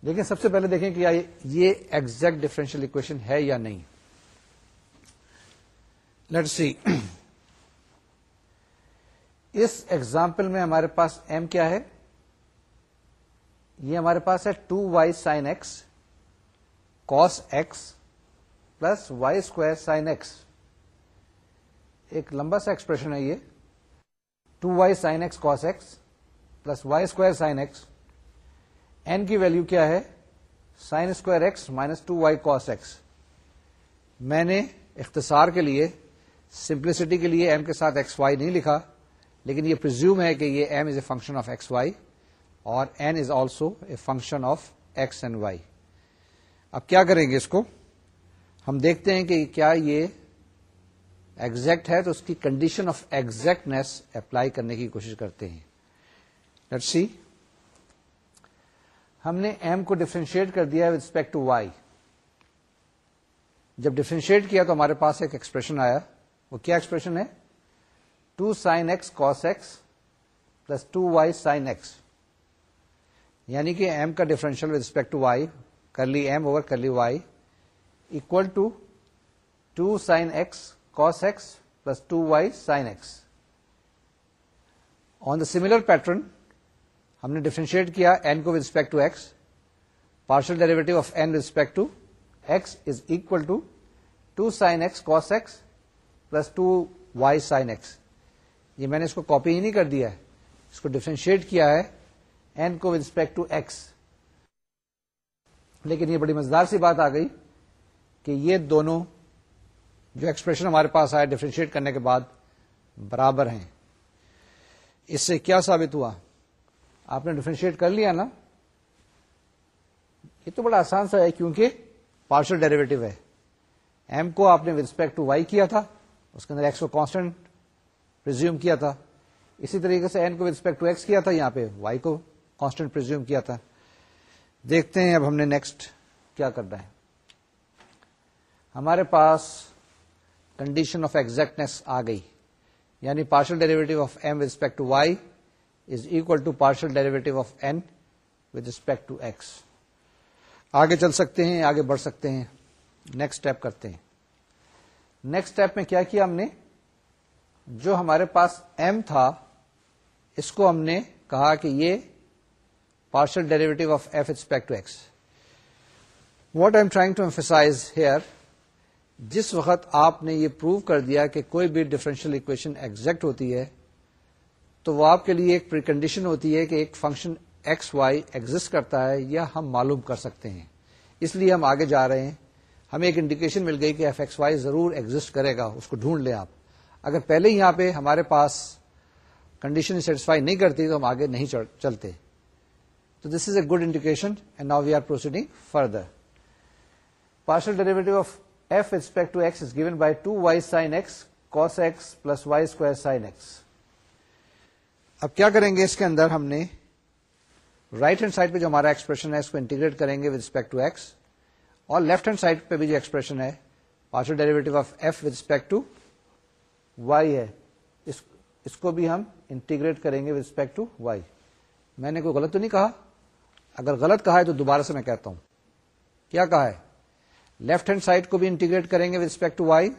لیکن سب سے پہلے دیکھیں کہ یہ ایگزیکٹ ڈفرینشیل اکویشن ہے یا نہیں۔ لیٹ سی [clears throat] اس ایگزامپل میں ہمارے پاس ایم کیا ہے؟ یہ ہمارے پاس ہے two Y sine X cos X plus Y square sine X ایک لمبا سا ایکسپریشن ہے یہ۔ Two Y sine X cos X plus Y square sine X N کی ویلو کیا ہے؟ Sine square X minus two Y cos X میں نے اختصار کے لیے سمپلسٹی کے لیے ایم کے ساتھ ایکس وائی نہیں لکھا، لیکن یہ پرزیوم ہے کہ یہ M is a function of X Y اور N is also a function of X and Y اب کیا کریں گے اس کو؟ ہم دیکھتے ہیں کہ کیا یہ ایگزیکٹ ہے تو اس کی کنڈیشن آف ایگزیکٹنیس اپلائی کرنے کی کوشش کرتے ہیں۔ لیٹ سی ہم نے ایم کو ڈفرینشیٹ کر دیا ود رسپیکٹ ٹو وائی جب ڈفرینشیٹ کیا تو ہمارے پاس ایک ایکسپریشن آیا. وہ کیا ایکسپریشن ہے؟ Two sine X cos X plus two Y sine X یعنی کہ ایم کا differential with respect to Y کر لی ایم اوور کر لی Y equal to two sine X cos x plus 2y sin x. On the similar pattern, ہم نے ڈیفرینشیٹ کیا این کو with respect to X partial derivative of N respect to X is equal to two sine X cos X plus two Y sine X یہ میں نے اس کو کاپی ہی نہیں کر دیا ہے. اس کو ڈیفرینشیٹ کیا ہے این کو ود ریسپیکٹ ٹو ایکس لیکن یہ بڑی مزدار سی بات آ گئی کہ یہ دونوں جو ایکسپریشن ہمارے پاس آیا ڈیفرینشیٹ کرنے کے بعد برابر ہیں. اس سے کیا ثابت ہوا؟ آپ نے ڈیفرینشیٹ کر لیا نا، یہ تو بڑا آسان سا ہے کیونکہ پارشل ڈیریویٹو ہے۔ ایم کو آپ نے ود رسپیکٹ ٹو وائی کیا تھا، اس کے اندر ایکس کو کانسٹنٹ پرزیوم کیا تھا۔ اسی طریقے سے این کو ود رسپیکٹ ٹو ایکس کیا تھا، یہاں پہ وائی کو کانسٹنٹ پرزیوم کیا تھا۔ دیکھتے ہیں اب ہم نے نیکسٹ کیا کرنا ہے۔ ہمارے پاس کنڈیشن آف ایگزیکٹنیس آ گئی یعنی partial derivative of M with respect to Y is equal to partial derivative of N with respect to X آگے چل سکتے ہیں، آگے بڑھ سکتے ہیں۔ نیکسٹ اسٹیپ کرتے ہیں۔ نیکسٹ اسٹیپ میں کیا کیا ہم نے؟ جو ہمارے پاس ایم تھا، اس کو ہم نے کہا کہ یہ partial derivative of F respect to X what I am trying to emphasize here جس وقت آپ نے یہ پروو کر دیا کہ کوئی بھی ڈفرینشیل اکویشن ایگزیکٹ ہوتی ہے تو وہ آپ کے لیے ایک پریکنڈیشن ہوتی ہے کہ ایک فنکشن ایکس وائی ایگزٹ کرتا ہے یا ہم معلوم کر سکتے ہیں۔ اس لیے ہم آگے جا رہے ہیں۔ ہمیں ایک انڈیکیشن مل گئی کہ ایف ایکس وائی ضرور ایگزٹ کرے گا، اس کو ڈھونڈ لیں آپ۔ اگر پہلے یہاں پہ ہمارے پاس کنڈیشن سیٹسفائی نہیں کرتی تو ہم آگے نہیں چلتے۔ تو this is a good indication and now we are proceeding further partial derivative of F respect to X is given by two Y sine X cos X plus Y square sine X اب کیا کریں گے اس کے اندر ہم نے رائٹ ہینڈ سائڈ پہ جو ہمارا ایکسپریشن ہے اس کو انٹیگریٹ کریں گے ود رسپیکٹ ٹو ایکس اور لیفٹ ہینڈ سائڈ پہ بھی جو ایکسپریشن ہے partial derivative of F with respect to Y ہے۔ اس اس کو بھی ہم انٹیگریٹ کریں گے ود رسپیکٹ ٹو وائی میں نے کوئی غلط تو نہیں کہا؟ اگر غلط کہا ہے تو دوبارہ سے میں کہتا ہوں۔ کیا کہا ہے؟ لیفٹ ہینڈ سائڈ کو بھی انٹیگریٹ کریں گے ود رسپیکٹ ٹو وائی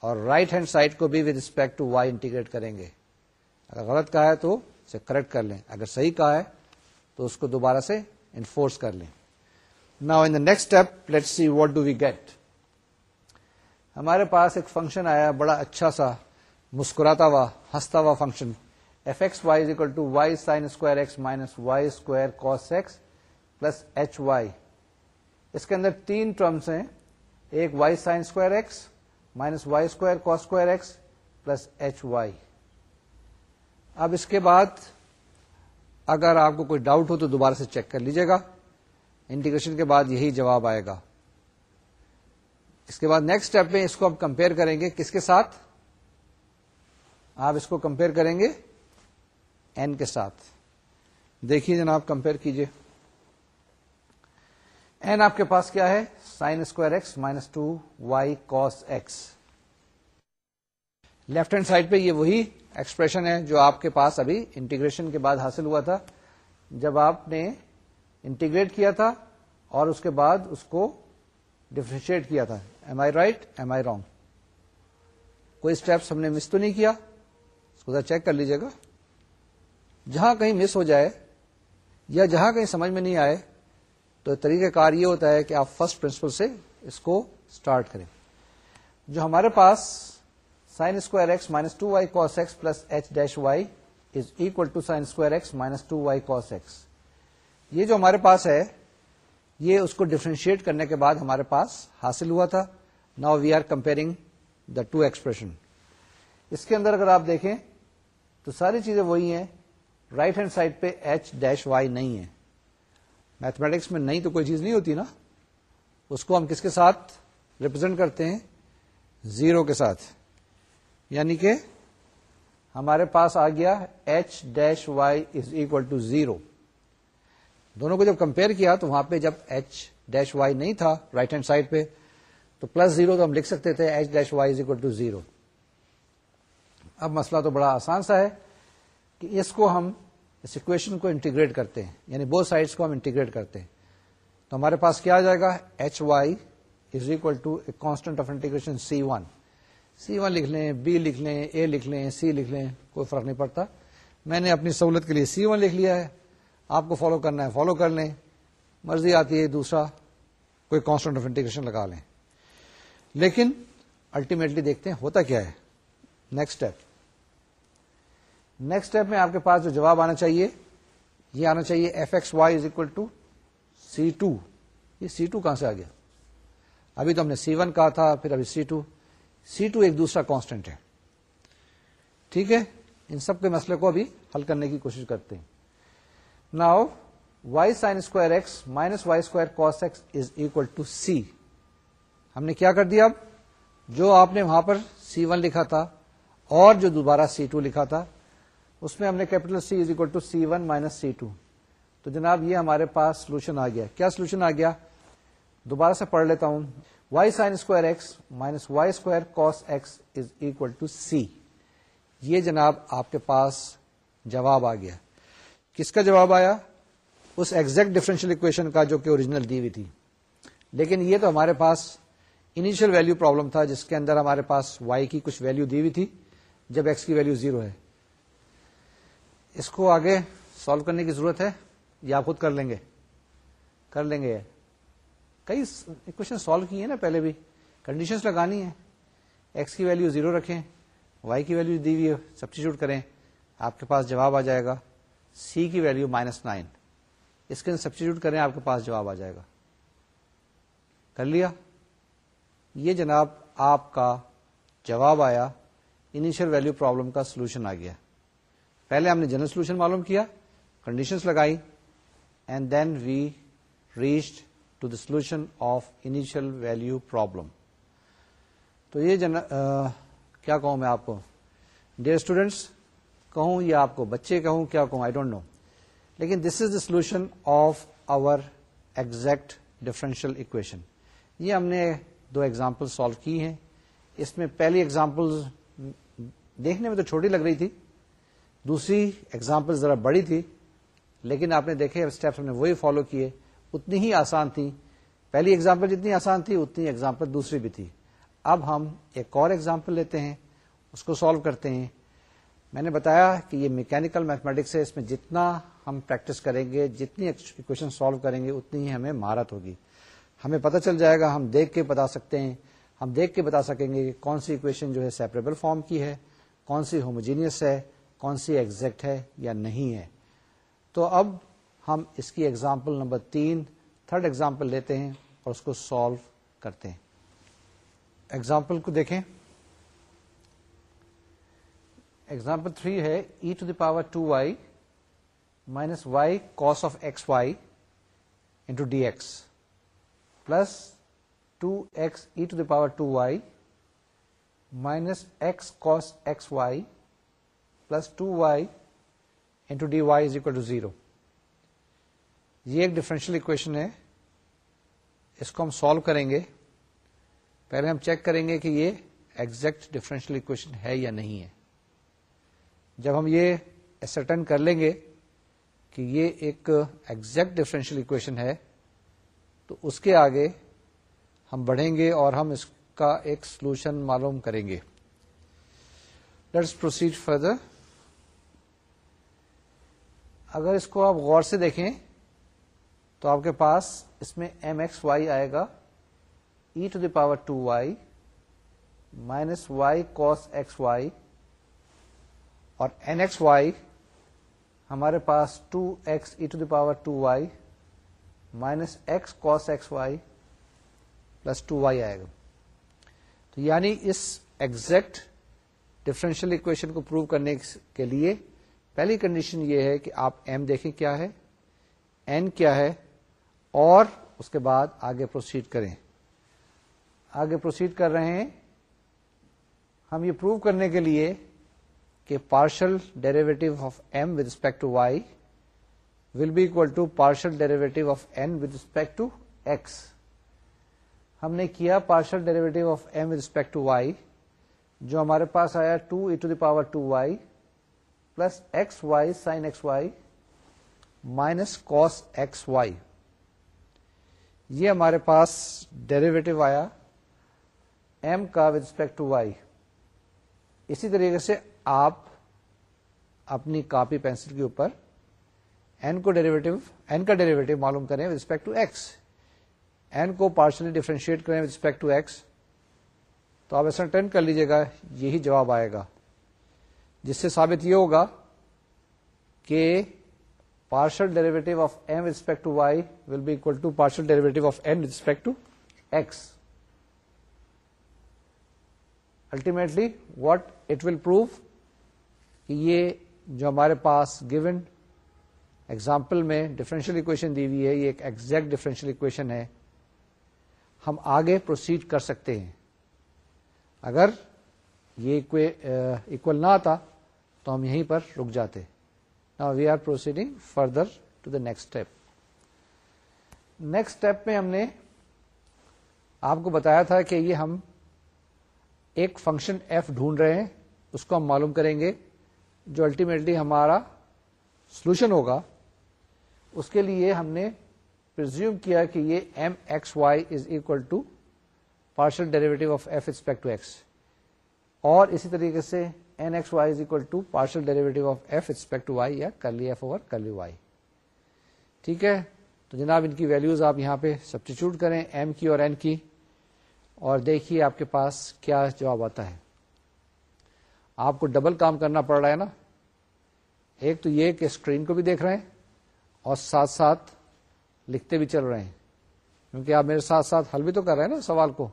اور رائٹ ہینڈ سائڈ کو بھی with respect to Y integrate کریں گے۔ اگر غلط کہا ہے تو اسے کریکٹ کر لیں۔ اگر صحیح کہا ہے تو اس کو دوبارہ سے انفورس کر لیں۔ نا in the next step let see what do we get ہمارے پاس ایک فنکشن آیا، بڑا اچھا سا، مسکراتا ہوا، ہنستا ہوا function F X Y is equal to Y sine square X minus Y square cos X plus H Y اس کے اندر تین ٹرمس ہیں۔ ایک Y sine square X minus Y square cos square X plus H Y اب اس کے بعد اگر آپ کو کوئی ڈاؤٹ ہو تو دوبارہ سے چیک کر لیجیے گا۔ انٹیگریشن کے بعد یہی جواب آئے گا۔ اس کے بعد نیکسٹ اسٹیپ میں اس کو آپ کمپیئر کریں گے۔ کس کے ساتھ؟ آپ اس کو کمپیئر کریں گے این کے ساتھ۔ دیکھیے جناب کمپیئر کیجیے۔ این آپ کے پاس کیا ہے؟ Sine square X minus two Y cos X left hand side پہ یہ وہی ایکسپریشن ہے جو آپ کے پاس ابھی انٹیگریشن کے بعد حاصل ہوا تھا۔ جب آپ نے انٹیگریٹ کیا تھا اور اس کے بعد اس کو ڈفرینشیٹ کیا تھا۔ Am I right am I wrong کوئی اسٹیپس ہم نے مس تو نہیں کیا؟ اس کو ذرا چیک کر لیجیے گا۔ جہاں کہیں مس ہو جائے یا جہاں کہیں سمجھ میں نہیں آئے، تو طریقہ کار یہ ہوتا ہے کہ آپ فرسٹ پرنسپل سے اس کو اسٹارٹ کریں۔ جو ہمارے پاس sine square X minus two Y cos X plus H dash Y is equal to sine square X minus two Y cos X. یہ جو ہمارے پاس ہے، یہ اس کو ڈفرینشیٹ کرنے کے بعد ہمارے پاس حاصل ہوا تھا۔ Now we are comparing the two expression اس کے اندر اگر آپ دیکھیں، تو ساری چیزیں وہی ہیں۔ رائٹ ہینڈ سائڈ پہ ایچ ڈیش وائی نہیں ہے۔ میتھمیٹکس میں نہیں تو کوئی چیز نہیں ہوتی نا۔ اس کو ہم کس کے ساتھ ریپرزینٹ کرتے ہیں؟ زیرو کے ساتھ۔ یعنی کہ ہمارے پاس آ گیا H dash Y is equal to zero دونوں کو جب کمپیئر کیا تو وہاں پہ جب ایچ ڈیش وائی نہیں تھا رائٹ ہینڈ سائڈ پہ، تو پلس زیرو تو ہم لکھ سکتے تھے H dash Y is equal to zero اب مسئلہ تو بڑا آسان سا ہے کہ اس کو ہم، اس اکویشن کو انٹیگریٹ کرتے ہیں یعنی بہت سائڈس کو ہم انٹیگریٹ کرتے ہیں۔ تو ہمارے پاس کیا آ جائے گا؟ H Y is equal to a constant of integration C one C one لکھ لیں بی لکھ لیں اے لکھ لیں سی لکھ لیں، کوئی فرق نہیں پڑتا۔ میں نے اپنی سہولت کے لیے سی ون لکھ لیا ہے۔ آپ کو فالو کرنا ہے فالو کر لیں۔ مرضی آتی ہے دوسرا، کوئی کانسٹنٹ آف انٹیگریشن لگا لیں۔ لیکن الٹیمیٹلی دیکھتے ہیں ہوتا کیا ہے۔ نیکسٹ اسٹیپ نیکسٹ اسٹیپ میں آپ کے پاس جو جواب آنا چاہیے، یہ آنا چاہیے F X Y is equal to C two یہ سی ٹو کہاں سے آ گیا؟ ابھی تو ہم نے سی ون کہا تھا، پھر ابھی سی ٹو سی ٹو ایک دوسرا کانسٹینٹ ہے ٹھیک ہے ان سب کے مسئلے کو ابھی حل کرنے کی کوشش کرتے ہیں now Y sine square X minus Y square cos X is equal to C ہم نے کیا کر دیا اب جو آپ نے وہاں پر سی ون لکھا تھا اور جو دوبارہ سی ٹو لکھا تھا اس میں ہم نے capital C is equal to C one minus C two تو جناب یہ ہمارے پاس سولوشن آ گیا کیا سولوشن آ گیا دوبارہ سے پڑھ لیتا ہوں Y sine square X minus Y square cos X is equal to C یہ جناب آپ کے پاس جواب آ گیا. کس کا جواب آیا؟ اس ایگزیکٹ ڈفرینشیل اکویشن کا جو کہ اوریجنل دی ہوئی تھی. لیکن یہ تو ہمارے پاس انیشیل ویلو پرابلم تھا، جس کے اندر ہمارے پاس وائی کی کچھ ویلو دی ہوئی تھی، جب ایکس کی ویلو زیرو ہے. اس کو آگے سالو کرنے کی ضرورت ہے یا خود کر لیں گے. کر لیں گے. کئی کوشچن سالو کی ہیں نا پہلے بھی۔ کنڈیشنز لگانی ہے ایکس کی ویلو زیرو رکھیں۔ وائی کی ویلو دی ہوئی ہے۔ سبسٹیچیوٹ کریں۔ آپ کے پاس جواب آ جائے گا۔ سی کی ویلو مائنس نائن اس کے سبسٹیچیوٹ کریں، آپ کے پاس جواب آ جائے گا۔ کر لیا؟ یہ جناب آپ کا جواب آیا۔ انیشل ویلو پرابلم کا سولوشن آ گیا۔ پہلے ہم نے جنرل سولوشن معلوم کیا۔ کنڈیشنز لگائی۔ And then we reached to the solution of initial value problem تو یہ جن کیا کہوں میں آپ کو؟ ڈیئر اسٹوڈینٹس کہوں یا آپ کو بچے کہوں، کیا کہوں؟ آئی ڈونٹ نو لیکن this is the solution of our exact differential equation یہ ہم نے دو ایگزامپل سالو کی ہیں. اس میں پہلی ایگزامپل دیکھنے میں تو چھوٹی لگ رہی تھی. دوسری ایگزامپل ذرا بڑی تھی. لیکن آپ نے دیکھے اسٹیپس ہم نے وہی فالو کیے. اتنی ہی آسان تھی پہلی ایگزامپل جتنی آسان تھی، اتنی ایگزامپل دوسری بھی تھی۔ اب ہم ایک اور ایگزامپل لیتے ہیں، اس کو سالو کرتے ہیں۔ میں نے بتایا کہ یہ میکینکل میتھمیٹکس ہے۔ اس میں جتنا ہم پریکٹس کریں گے، جتنی اکویشن سالو کریں گے، اتنی ہی ہمیں مہارت ہوگی۔ ہمیں پتہ چل جائے گا، ہم دیکھ کے بتا سکتے ہیں۔ ہم دیکھ کے بتا سکیں گے کہ کون سی اکویشن جو ہے سیپریبل فارم کی ہے، کون سی ہوموجینئس ہے، کون سی ایگزیکٹ ہے یا نہیں ہے۔ تو اب ہم اس کی ایگزامپل نمبر تین تھرڈ ایگزامپل لیتے ہیں اور اس کو سالو کرتے ہیں۔ ایگزامپل کو دیکھیں۔ ایگزامپل تھری ہے E to the power two Y minus Y cos of X Y into D X plus two X E to the power two Y minus X cos X Y plus two Y into D Y is equal to zero یہ ایک ڈفرینشیل اکویشن ہے۔ اس کو ہم سالو کریں گے۔ پہلے ہم چیک کریں گے کہ یہ ایگزیکٹ ڈفرینشیل اکویشن ہے یا نہیں ہے۔ جب ہم یہ ایسرٹن کر لیں گے کہ یہ ایک ایگزیکٹ ڈفرینشیل اکویشن ہے، تو اس کے آگے ہم بڑھیں گے اور ہم اس کا ایک سولوشن معلوم کریں گے۔ لیٹس پروسیڈ فردر اگر اس کو آپ غور سے دیکھیں تو آپ کے پاس اس میں ایم ایکس وائی آئے گا E to the power two Y minus Y cos X Y اور این ایکس وائی ہمارے پاس two X E to the power two Y minus X cos X Y plus two Y آئے گا۔ تو یعنی اس ایگزیکٹ ڈفرینشیل اکویشن کو پروو کرنے کے لیے پہلی کنڈیشن یہ ہے کہ آپ ایم دیکھیں کیا ہے این کیا ہے اور اس کے بعد آگے پروسیڈ کریں۔ آگے پروسیڈ کر رہے ہیں۔ ہم یہ پروو کرنے کے لیے کہ partial derivative of M with respect to Y will be equal to partial derivative of N with respect to X ہم نے کیا partial derivative of M with respect to Y جو ہمارے پاس آیا two E to the power two Y plus X Y sine X Y minus cos X Y یہ ہمارے پاس ڈیریویٹو آیا ایم کا ود ریسپیکٹ ٹو وائی اسی طریقے سے آپ اپنی کاپی پینسل کے اوپر این کو ڈیریویٹو این کا ڈیریویٹو معلوم کریں with respect to X N کو پارشلی ڈیفرینشیٹ کریں ود رسپیکٹ ٹو ایکس تو آپ ایسا ٹرن کر لیجیے گا، یہی جواب آئے گا۔ جس سے ثابت یہ ہوگا کہ partial derivative of M with respect to Y will be equal to partial derivative of N with to X ultimately what it will prove کہ یہ جو ہمارے پاس گیون ایگزامپل میں ڈفرینشیل اکویشن دی ہوئی ہے یہ ایک ایگزیکٹ ڈفرینشیل اکویشن ہے ہم آگے پروسیڈ کر سکتے ہیں اگر یہ اکول نہ آتا تو ہم یہیں پر رک جاتے we are proceeding further to the next step next step میں ہم نے آپ کو بتایا تھا کہ یہ ہم ایک فنکشن ایف ڈھونڈ رہے ہیں، اس کو ہم معلوم کریں گے، جو الٹیمیٹلی ہمارا سولوشن ہوگا۔ اس کے لیے ہم نے پرزیوم کیا کہ یہ M X Y is equal to partial derivative of F to X اور اسی طریقے سے N X Y is equal to partial derivative of F to Y یا curly F over curly Y ٹھیک ہے؟ تو جناب ان کی ویلوز آپ یہاں پہ سبسٹیچیوٹ کریں ایم کی اور این کی اور دیکھیے آپ کے پاس کیا جواب آتا ہے۔ آپ کو ڈبل کام کرنا پڑ رہا ہے نا؟ ایک تو یہ کہ اسکرین کو بھی دیکھ رہے ہیں اور ساتھ ساتھ لکھتے بھی چل رہے ہیں۔ کیونکہ آپ میرے ساتھ ساتھ حل بھی تو کر رہے ہیں نا سوال کو۔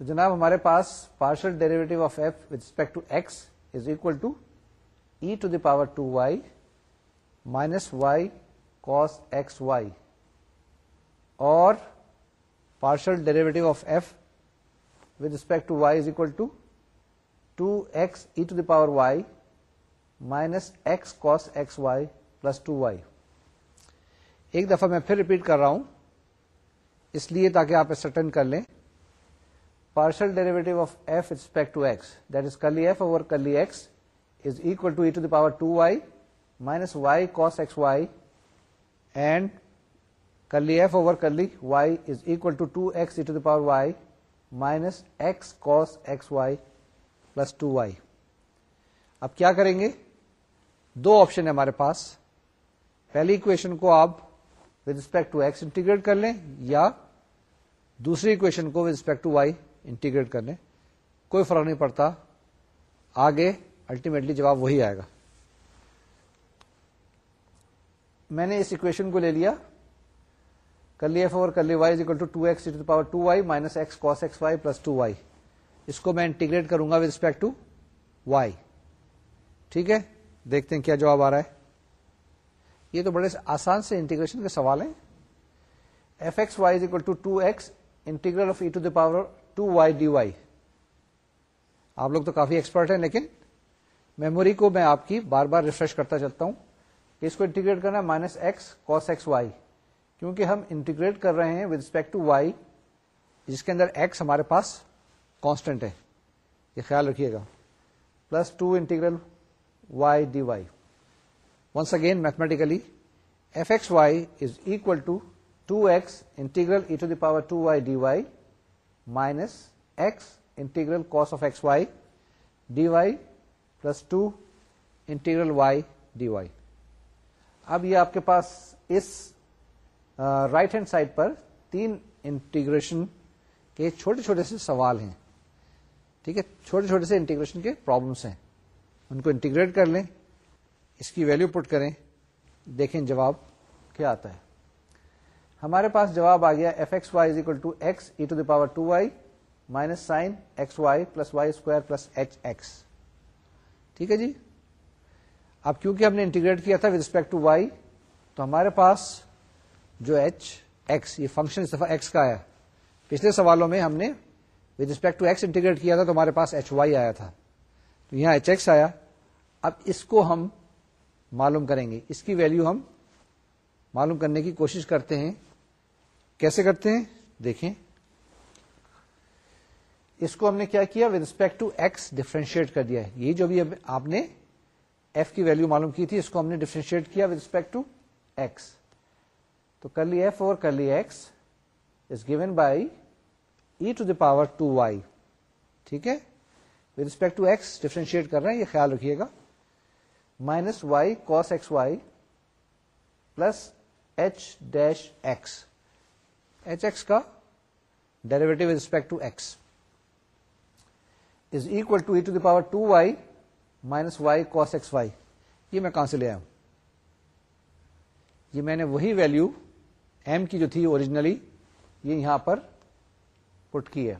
تو جناب ہمارے پاس partial derivative of F with respect to X is equal to E to the power two Y minus Y cos X Y اور partial derivative of F with respect to Y is equal to two X E to the power Y minus X cos X Y plus two Y ایک دفعہ میں پھر ریپیٹ کر رہا ہوں، اس لیے تاکہ آپ اسٹرٹن کر لیں۔ Partial derivative of F respect to X that is curly F over curly X is equal to E to the power two Y minus Y cos X Y and curly F over curly Y is equal to two X E to the power Y minus X cos X Y plus two Y اب کیا کریں گے؟ دو آپشن ہے ہمارے پاس. پہلی اکویشن کو آپ with respect to X integrate کر لیں یا دوسری اکویشن کو with respect to Y integrate کر لیں کوئی فرق نہیں پڑتا، آگے الٹیمیٹلی جواب وہی آئے گا۔ میں نے اس اکویشن کو لے لیا۔ کر لی F over curly Y equal to two X power two Y minus X cos X Y plus two Y اس کو میں انٹیگریٹ کروں گا ود ریسپیکٹ ٹو وائی ٹھیک ہے؟ دیکھتے ہیں کیا جواب آ رہا ہے۔ یہ تو بڑے آسان سے انٹیگریشن کے سوال ہیں۔ F X Y is equal to two X integral of E to the power two Y D Y آپ لوگ تو کافی ایکسپرٹ ہیں لیکن میموری کو میں آپ کی بار بار ریفریش کرتا چلتا ہوں کہ اس کو انٹیگریٹ کرنا ہے minus X cos X Y کیونکہ ہم انٹیگریٹ کر رہے ہیں ود ریسپیکٹ ٹو وائی جس کے اندر ایکس ہمارے پاس کانسٹنٹ ہے یہ خیال رکھیے گا plus two integral Y D Y once again mathematically F X Y is equal to two X integral E to the power two Y D Y minus X integral cos of X Y D Y plus two integral Y D Y اب یہ آپ کے پاس اس رائٹ ہینڈ سائڈ پر تین انٹیگریشن کے چھوٹے چھوٹے سے سوال ہیں۔ ٹھیک ہے؟ چھوٹے چھوٹے سے انٹیگریشن کے پرابلمس ہیں۔ ان کو انٹیگریٹ کر لیں، اس کی ویلو پٹ کریں، دیکھیں جواب کیا آتا ہے۔ ہمارے پاس جواب آ گیا F X Y is equal to X E to the power two Y minus sine X Y plus Y square plus H X ٹھیک ہے جی؟ اب کیونکہ ہم نے انٹیگریٹ کیا تھا ود ریسپیکٹ ٹو وائی تو ہمارے پاس جو ایچ ایکس یہ فنکشن اس دفعہ ایکس کا آیا۔ پچھلے سوالوں میں ہم نے with respect to X integrate کیا تھا تو ہمارے پاس ایچ وائی آیا تھا۔ تو یہاں ایچ ایکس آیا۔ اب اس کو ہم معلوم کریں گے۔ اس کی ویلو ہم معلوم کرنے کی کوشش کرتے ہیں۔ کیسے کرتے ہیں؟ دیکھیں۔ اس کو ہم نے کیا کیا؟ With respect to X differentiate کر دیا ہے۔ یہ جو بھی آپ نے ایف کی ویلو معلوم کی تھی، اس کو ہم نے ڈفرینشیٹ کیا ود ریسپیکٹ ٹو ایکس تو کر لی F over curly X is given by E to the power two Y ٹھیک ہے؟ With respect to X differentiate کر رہے ہیں، یہ خیال رکھیے گا۔ Minus Y cos X Y plus H dash X H X کا derivative respect to X is equal to E to the power two Y minus Y cos X Y یہ میں کہاں سے لے آؤں یہ میں نے وہی ویلو ایم کی جو تھی اوریجنلی یہ یہاں پر پٹ کی ہے.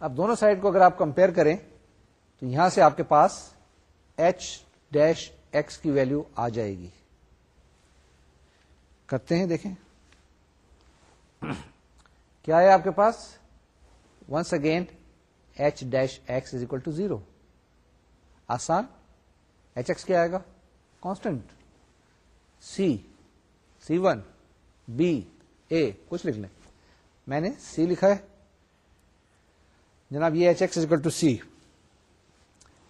اب دونوں سائڈ کو اگر آپ کمپیئر کریں تو یہاں سے آپ کے پاس ایچ ڈیش ایکس کی ویلو آ جائے گی. کرتے ہیں دیکھیں۔ کیا ہے آپ کے پاس؟ Once again H dash X is equal to zero آسان۔ ایچ ایکس کیا آئے گا؟ Constant C C one B A کچھ لکھ لیں۔ میں نے سی لکھا ہے۔ جناب، یہ h x equal to c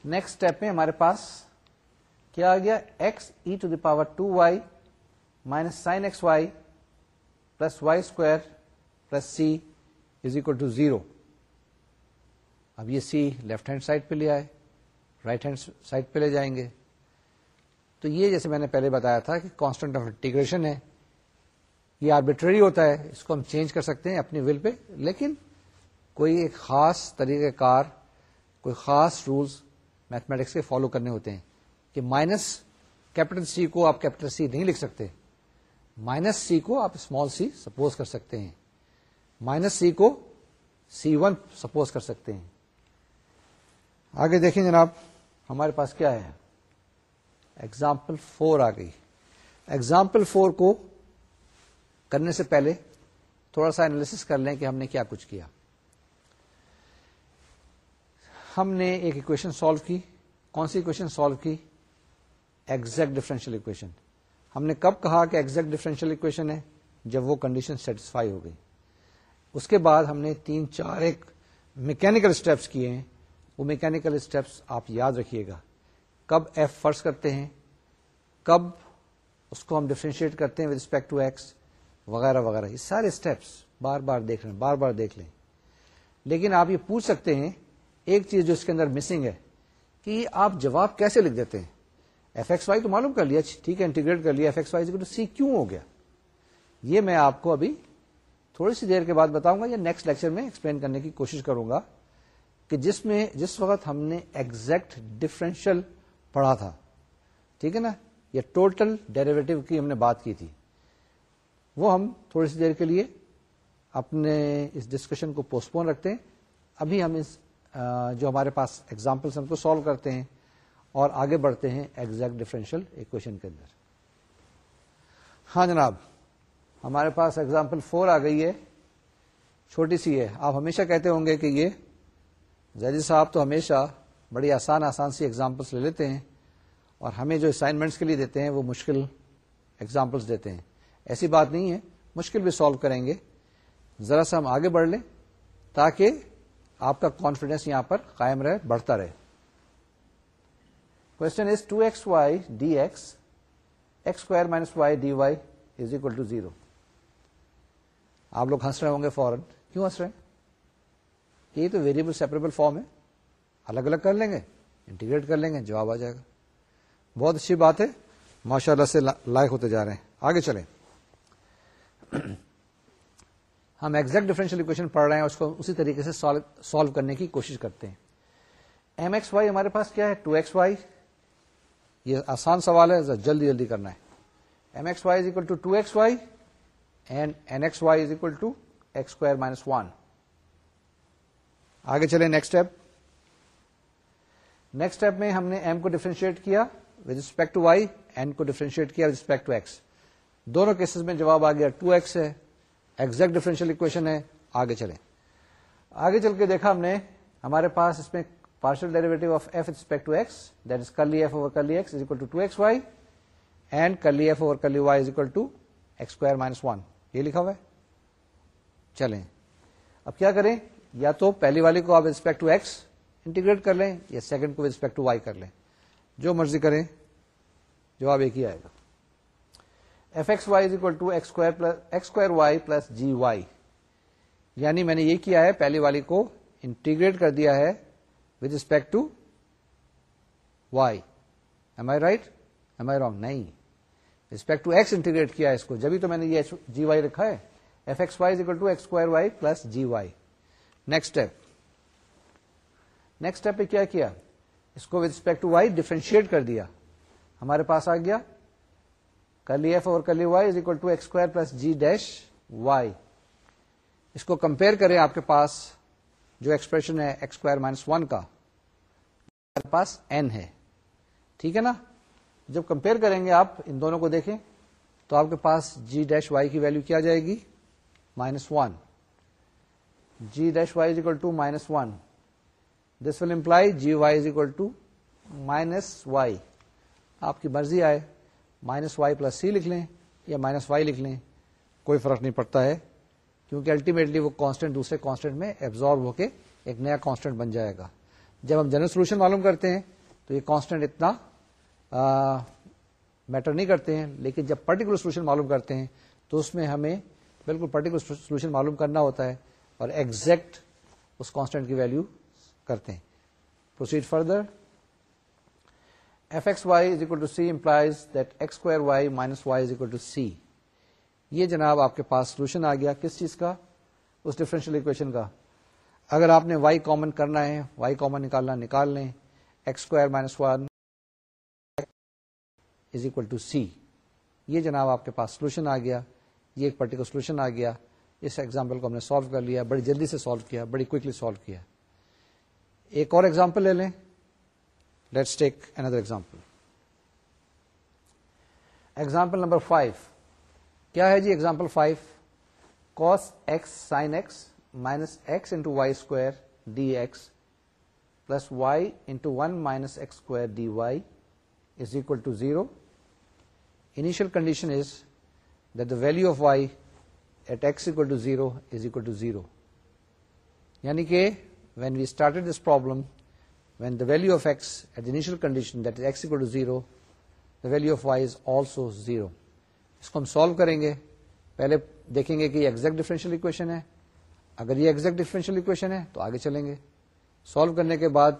next step میں ہمارے پاس کیا آ گیا؟ X e to the power to y minus sine x y plus y square plus c is equal to zero اب یہ سی لیفٹ ہینڈ سائڈ پہ لے آئے رائٹ ہینڈ سائڈ پہ لے جائیں گے۔ تو یہ جیسے میں نے پہلے بتایا تھا کہ کانسٹنٹ آف انٹیگریشن ہے، یہ آربیٹری ہوتا ہے، اس کو ہم چینج کر سکتے ہیں اپنی ول پہ۔ لیکن کوئی ایک خاص طریقہ کار، کوئی خاص رولس میتھمیٹکس کے فالو کرنے ہوتے ہیں کہ مائنس کیپٹل سی کو آپ کیپٹل سی نہیں لکھ سکتے۔ مائنس سی کو آپ اسمال سی سپوز کر سکتے ہیں۔ مائنس سی کو سی ون سپوز کر سکتے ہیں۔ آگے دیکھیں جناب، ہمارے پاس کیا ہے؟ ایگزامپل فور آ گئی۔ ایگزامپل فور کو کرنے سے پہلے تھوڑا سا انالیس کر لیں کہ ہم نے کیا کچھ کیا۔ ہم نے ایک اکویشن سالو کی۔ کون سی اکویشن سالو کی؟ ایگزیکٹ ڈفرینشیل اکویشن ہم نے کب کہا کہ ایگزیکٹ ڈفرینشیل اکویشن ہے؟ جب وہ کنڈیشن سیٹسفائی ہو گئی۔ اس کے بعد ہم نے تین چار ایک میکینکل اسٹیپس کیے ہیں۔ وہ میکینکل اسٹیپس آپ یاد رکھیے گا۔ کب ایف فرض کرتے ہیں؟ کب اس کو ہم ڈفرینشیٹ کرتے ہیں ود رسپیکٹ ٹو ایکس وغیرہ وغیرہ۔ یہ سارے اسٹیپس بار بار دیکھ لیں بار بار دیکھ لیں۔ لیکن آپ یہ پوچھ سکتے ہیں، ایک چیز جو اس کے اندر مسنگ ہے، کہ آپ جواب کیسے لکھ دیتے ہیں؟ ایف ایکس وائی تو معلوم کر لیا، ٹھیک ہے، انٹیگریٹ کر لیا ایف ایکس وائی سی کیوں ہو گیا؟ یہ میں آپ کو ابھی تھوڑی سی دیر کے بعد بتاؤں گا یا نیکسٹ لیکچر میں ایکسپلین کرنے کی کوشش کروں گا کہ جس میں، جس وقت ہم نے ایگزیکٹ ڈفرینشیل پڑھا تھا، ٹھیک ہے نا؟ یا ٹوٹل ڈیریویٹو کی ہم نے بات کی تھی۔ وہ ہم تھوڑی سی دیر کے لیے اپنے اس ڈسکشن کو پوسٹپون رکھتے ہیں۔ ابھی ہم اس جو ہمارے پاس ایگزامپلس ہم کو سالو کرتے ہیں۔ اور آگے بڑھتے ہیں ایگزیکٹ ڈفرینشیل اکویشن کے اندر۔ ہاں جناب، ہمارے پاس ایگزامپل فور آ گئی ہے، چھوٹی سی ہے۔ آپ ہمیشہ کہتے ہوں گے کہ یہ زیدی صاحب تو ہمیشہ بڑی آسان آسان سی ایگزامپلس لے لیتے ہیں اور ہمیں جو اسائنمنٹس کے لیے دیتے ہیں وہ مشکل ایگزامپلس دیتے ہیں۔ ایسی بات نہیں ہے، مشکل بھی سالو کریں گے۔ ذرا سا ہم آگے بڑھ لیں تاکہ آپ کا کانفیڈینس یہاں پر قائم رہے، بڑھتا رہے۔ Question is two x y d x x square minus y d y is equal to zero آپ لوگ ہنس رہے ہوں گے فورن کیوں ہنس رہے ہیں؟ یہ تو ویریبل سیپریبل فارم ہے۔ الگ الگ کر لیں گے انٹیگریٹ کر لیں گے، جواب آ جائے گا۔ بہت اچھی بات ہے۔ ماشاء اللہ سے لائق ہوتے جا رہے ہیں۔ آگے چلیں۔ [clears throat] ہم ایگزیکٹ ڈیفرنشیل اکویشن پڑھ رہے ہیں، اس کو اسی طریقے سے سالو کرنے کی کوشش کرتے ہیں۔ ایم ایکس وائی ہمارے پاس کیا ہے؟ ٹو ایکس وائی یہ آسان سوال ہے جلدی جلدی کرنا ہے۔ M x y is equal to two x y and N x y is equal to x square minus one آگے چلے نیکسٹ اسٹیپ نیکسٹ اسٹیپ میں ہم نے ایم کو ڈیفرینشیٹ کیا with respect to y N کو ڈیفرینشیٹ کیا ود ریسپیکٹ ٹو ایکس دونوں کیسز میں جواب آ گیا ٹو ایکس ہے۔ ایگزیکٹ ڈیفرنشیل اکویشن ہے۔ آگے چلیں۔ آگے چل کے دیکھا ہم نے ہمارے پاس اس میں partial derivative of f respect to x that is curly f over curly x is equal to two x y and curly f over curly y is equal to x square minus one یہ لکھا ہوا ہے؟ چلیں. اب کیا کریں؟ یا تو پہلی والی کو آپ ریسپیکٹ ٹو ایکس انٹیگریٹ کر لیں، یا سیکنڈ کو ریسپیکٹ ٹو وائی کر لیں. جو مرضی کریں، جواب ایک ہی آئے گا. F x y is equal to x square y plus g y یعنی میں نے یہ کیا ہے، پہلی والی کو انٹیگریٹ کر دیا ہے with respect to y am I right am I wrong نہیں ریسپیکٹ ٹو ایکس انٹیگریٹ کیا اس کو جبھی تو میں نے یہ جی وائی رکھا ہے f x y to x square y plus g y next step next step پہ کیا کیا اس کو with respect to y differentiate کر دیا ہمارے پاس آ گیا کرلی ایف اور curly y is equal to x square plus g dash y اس کو کمپیئر کریں آپ کے پاس جو ایکسپریشن ہے ایکس اسکوائر مائنس ون کا پاس این ہے. ٹھیک ہے نا؟ جب کمپیئر کریں گے آپ ان دونوں کو دیکھیں تو آپ کے پاس جی ڈیش وائی کی ویلو کیا جائے گی؟ Minus one g dash y is equal to minus one this will imply g y is equal to minus y آپ کی مرضی آئے. مائنس وائی پلس سی لکھ لیں یا مائنس وائی لکھ لیں. کوئی فرق نہیں پڑتا ہے. کیونکہ الٹیمیٹلی وہ کانسٹنٹ دوسرے کانسٹنٹ میں ایبزارو ہو کے ایک نیا کانسٹنٹ بن جائے گا۔ جب ہم جنرل سولوشن معلوم کرتے ہیں تو یہ کانسٹنٹ اتنا میٹر نہیں کرتے ہیں، لیکن جب پرٹیکولر سولوشن معلوم کرتے ہیں تو اس میں ہمیں بالکل پرٹیکولر سولوشن معلوم کرنا ہوتا ہے اور ایگزیکٹ اس کانسٹنٹ کی ویلو کرتے ہیں۔ Proceed further f x y is equal to c implies that x square y minus y is equal to c یہ جناب آپ کے پاس سولوشن آ گیا. کس چیز کا؟ اس ڈفرینشیل اکویشن کا. اگر آپ نے وائی کامن کرنا ہے وائی کامن نکالنا، نکال لیں. X square minus one is equal to c یہ جناب آپ کے پاس سولوشن آ گیا. یہ ایک پرٹیکولر سولوشن آ گیا. اس ایگزامپل کو ہم نے سالو کر لیا، بڑی جلدی سے سالو کیا، بڑی کوکلی سالو کیا. ایک اور ایگزامپل لے لیں. Let's take another example example number five کیا ہے جی example five cos x sine x minus x into y square d x plus y into one minus x square d y is equal to zero initial condition is the value of y at x equal to zero is equal to zero یعنی کہ when we started this problem when the value of x at initial condition that is x equal to zero the value of y is also zero اس کو ہم سالو کریں گے۔ پہلے دیکھیں گے کہ یہ ایگزیکٹ ڈیفرنشیل اکویشن ہے۔ اگر یہ ایگزیکٹ ڈیفرنشیل اکویشن ہے تو آگے چلیں گے۔ سالو کرنے کے بعد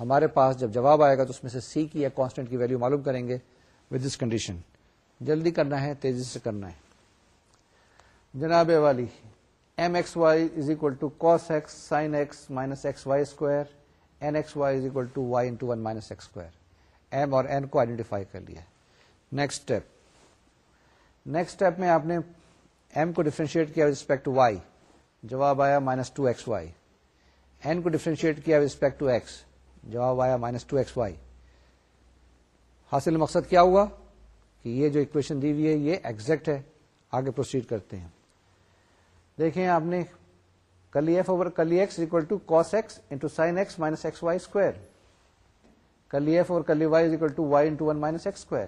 ہمارے پاس جب جواب آئے گا تو اس میں سے سی کی یا کانسٹنٹ کی ویلو معلوم کریں گے ود دس کنڈیشن جلدی کرنا ہے، تیزی سے کرنا ہے۔ جناب والی M x y is equal to cos x sine x minus x y square N x y is equal to y into one minus x square M اور این کو آئیڈینٹیفائی کر لیا۔ نیکسٹ اسٹیپ نیکسٹ اسٹیپ میں آپ نے ایم کو ڈیفرینشیٹ کیا ریسپیکٹ ٹو وائی جواب آیا minus two x y N کو ڈیفرینشیٹ کیا ریسپیکٹ ٹو ایکس جواب آیا مائنس ٹو ایکس وائی حاصل مقصد کیا ہوا؟ کہ یہ جو اکویشن دی ہوئی ہے، یہ ایگزیکٹ ہے. آگے پروسیڈ کرتے ہیں. دیکھیں آپ نے curly f over curly x equal to cos x into sine x minus x y square curly f اور curly y is equal to y into one minus x square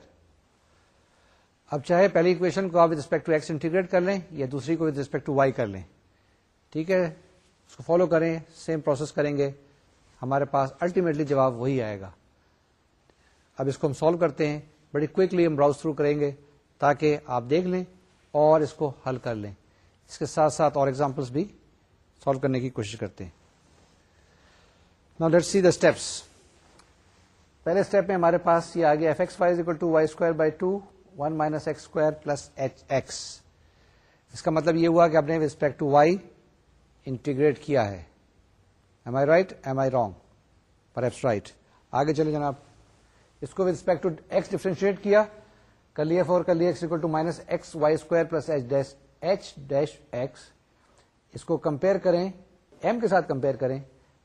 اب چاہے پہلی اکویشن کو آپ with respect to x integrate کر لیں یا دوسری کو ود ریسپیکٹ ٹو وائی کر لیں۔ ٹھیک ہے؟ اس کو فالو کریں سیم پروسیس کریں گے۔ ہمارے پاس الٹیمیٹلی جواب وہی آئے گا۔ اب اس کو ہم سالو کرتے ہیں، بڑی کوکلی ہم براؤز تھرو کریں گے تاکہ آپ دیکھ لیں اور اس کو حل کر لیں۔ اس کے ساتھ ساتھ اور ایگزامپلس بھی سالو کرنے کی کوشش کرتے ہیں۔ نا لیٹ سی دا اسٹیپس پہلے اسٹیپ میں ہمارے پاس یہ آگے f x y equal to y square by two one minus x square plus h x اس کا مطلب یہ ہوا کہ آپ نے ریسپیکٹ ٹو وائی انٹیگریٹ کیا ہے. Am I right am I wrong perhaps right آگے چلے جناب. اس کو ریسپیکٹ ٹو ایکس ڈیفرینشیٹ کیا. کلی ایف اور curly x equal to minus x y square plus h dash h dash x اس کو کمپیئر کریں. ایم کے ساتھ کمپیئر کریں.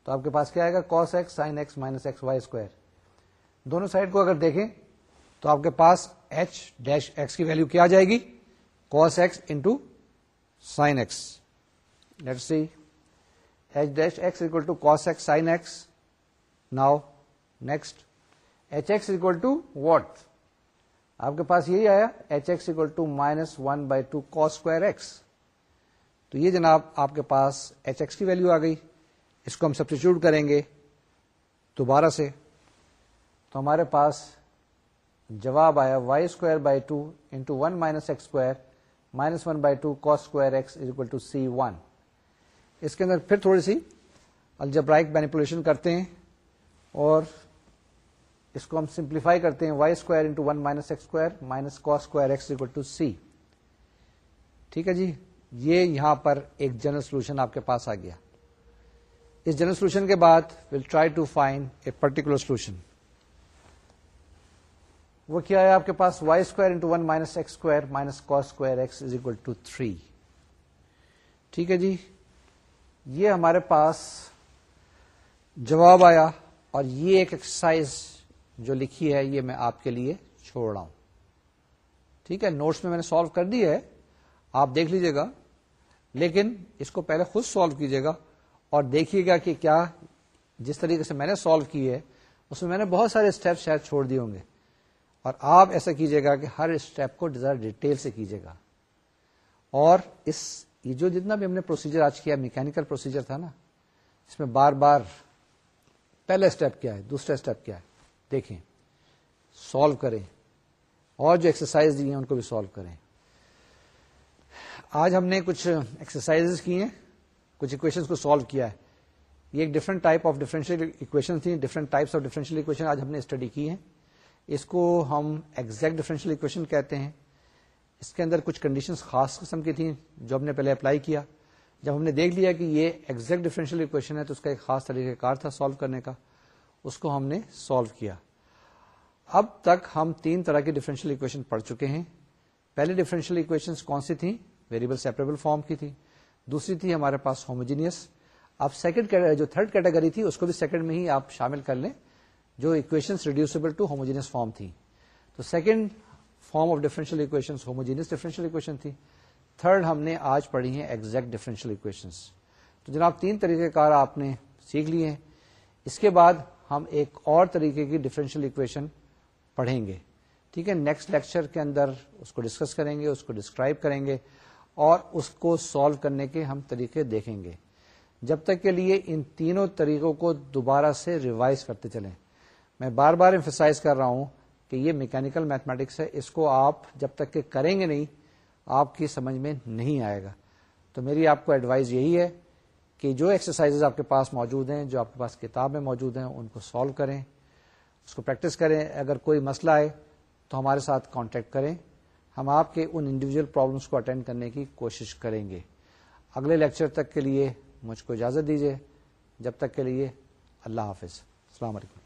تو آپ کے پاس کیا آئے گا؟ Cos x sine x minus x y square دونوں سائڈ کو اگر دیکھیں تو آپ کے پاس ایچ ڈیش ایکس کی ویلو کیا جائے گی? Cos x into sine x let see h dash x equal to cos x sine x now next h x equal to what آپ کے پاس یہی آیا. H x equal to minus one by two cos square x تو یہ جناب آپ کے پاس ایچ ایکس کی ویلو آ گئی. اس کو ہم سبسٹیچیوٹ کریں گے دوبارہ سے. تو ہمارے پاس جواب آیا y square by two into one minus x square minus one by two cos square x equal to c one. اس کے اندر پھر تھوڑی سی الجبرائک مینیپولیشن کرتے ہیں اور اس کو ہم سمپلیفائی کرتے ہیں y square into one minus x square minus cos square x equal to c. ٹھیک ہے جی؟ یہ یہاں پر ایک جنرل سولوشن آپ کے پاس آ گیا۔ اس جنرل سولوشن کے بعد will try to find a particular solution وہ کیا ہے آپ کے پاس y square into one minus x square minus cos square x is equal to three ٹھیک ہے جی؟ یہ ہمارے پاس جواب آیا اور یہ ایک ایکسرسائز جو لکھی ہے یہ میں آپ کے لیے چھوڑ رہا ہوں۔ ٹھیک ہے؟ نوٹس میں میں نے سالو کر دی ہے۔ آپ دیکھ لیجیے گا۔ لیکن اس کو پہلے خود سالو کیجیے گا اور دیکھیے گا کہ کیا جس طریقے سے میں نے سالو کی ہے، اس میں میں نے بہت سارے اسٹیپ شاید چھوڑ دیے ہوں گے۔ اور آپ ایسا کیجیے گا کہ ہر اسٹیپ کو ڈیٹیل سے کیجیے گا۔ اور اس، یہ جو جتنا بھی ہم نے پروسیجر آج کیا میکینکل پروسیجر تھا نا، اس میں بار بار پہلا اسٹیپ کیا ہے، دوسرا اسٹیپ کیا ہے۔ دیکھیں سالو کریں۔ اور جو ایکسرسائز دی ہیں، ان کو بھی سالو کریں۔ آج ہم نے کچھ ایکسرسائز کی ہیں، کچھ اکویشن کو سالو کیا ہے۔ یہ ایک different type of differential equation تھی different types of differential equation آج ہم نے اسٹڈی کی ہے اس کو ہم ایگزیکٹ ڈفرینشیل اکویشن کہتے ہیں۔ اس کے اندر کچھ کنڈیشن خاص قسم کی تھیں جو ہم نے پہلے اپلائی کیا۔ جب ہم نے دیکھ لیا کہ یہ ایگزیکٹ ڈفرینشیل اکویشن ہے تو اس کا ایک خاص طریقہ کار تھا سالو کرنے کا۔ اس کو ہم نے سالو کیا۔ اب تک ہم تین طرح کی ڈفرینشیل اکویشن پڑھ چکے ہیں۔ پہلی ڈفرینشیل اکویشن کون سی تھیں؟ ویریبل سیپریبل فارم کی تھی۔ دوسری تھی ہمارے پاس ہوموجینئس اب سیکنڈ جو تھرڈ کیٹیگری تھی، اس کو بھی سیکنڈ میں ہی آپ شامل کر لیں۔ جو equation reducible to homogeneous form تھی تو second form of differential equation homogeneous differential equation تھی تھرڈ ہم نے آج پڑھی ہیں ایگزیکٹ ڈیفرنشیل اکویشن تو جناب تین طریقے کار آپ نے سیکھ لیے ہیں. اس کے بعد ہم ایک اور طریقے کی ڈفرینشیل اکویشن پڑھیں گے. ٹھیک ہے؟ نیکسٹ لیکچر کے اندر اس کو ڈسکس کریں گے، اس کو ڈسکرائب کریں گے اور اس کو سالو کرنے کے ہم طریقے دیکھیں گے. جب تک کے لیے ان تینوں طریقوں کو دوبارہ سے ریوائز کرتے چلیں. میں بار بار امفسائز کر رہا ہوں کہ یہ میکینکل میتھمیٹکس ہے، اس کو آپ جب تک کہ کریں گے نہیں، آپ کی سمجھ میں نہیں آئے گا۔ تو میری آپ کو ایڈوائز یہی ہے کہ جو ایکسرسائز آپ کے پاس موجود ہیں، جو آپ کے پاس کتاب میں موجود ہیں، ان کو سالو کریں، اس کو پریکٹس کریں۔ اگر کوئی مسئلہ آئے تو ہمارے ساتھ کانٹیکٹ کریں۔ ہم آپ کے ان انڈیویجل پرابلمس کو اٹینڈ کرنے کی کوشش کریں گے۔ اگلے لیکچر تک کے لیے مجھ کو اجازت دیجیے جب تک کے لیے اللہ حافظ۔ السلام علیکم۔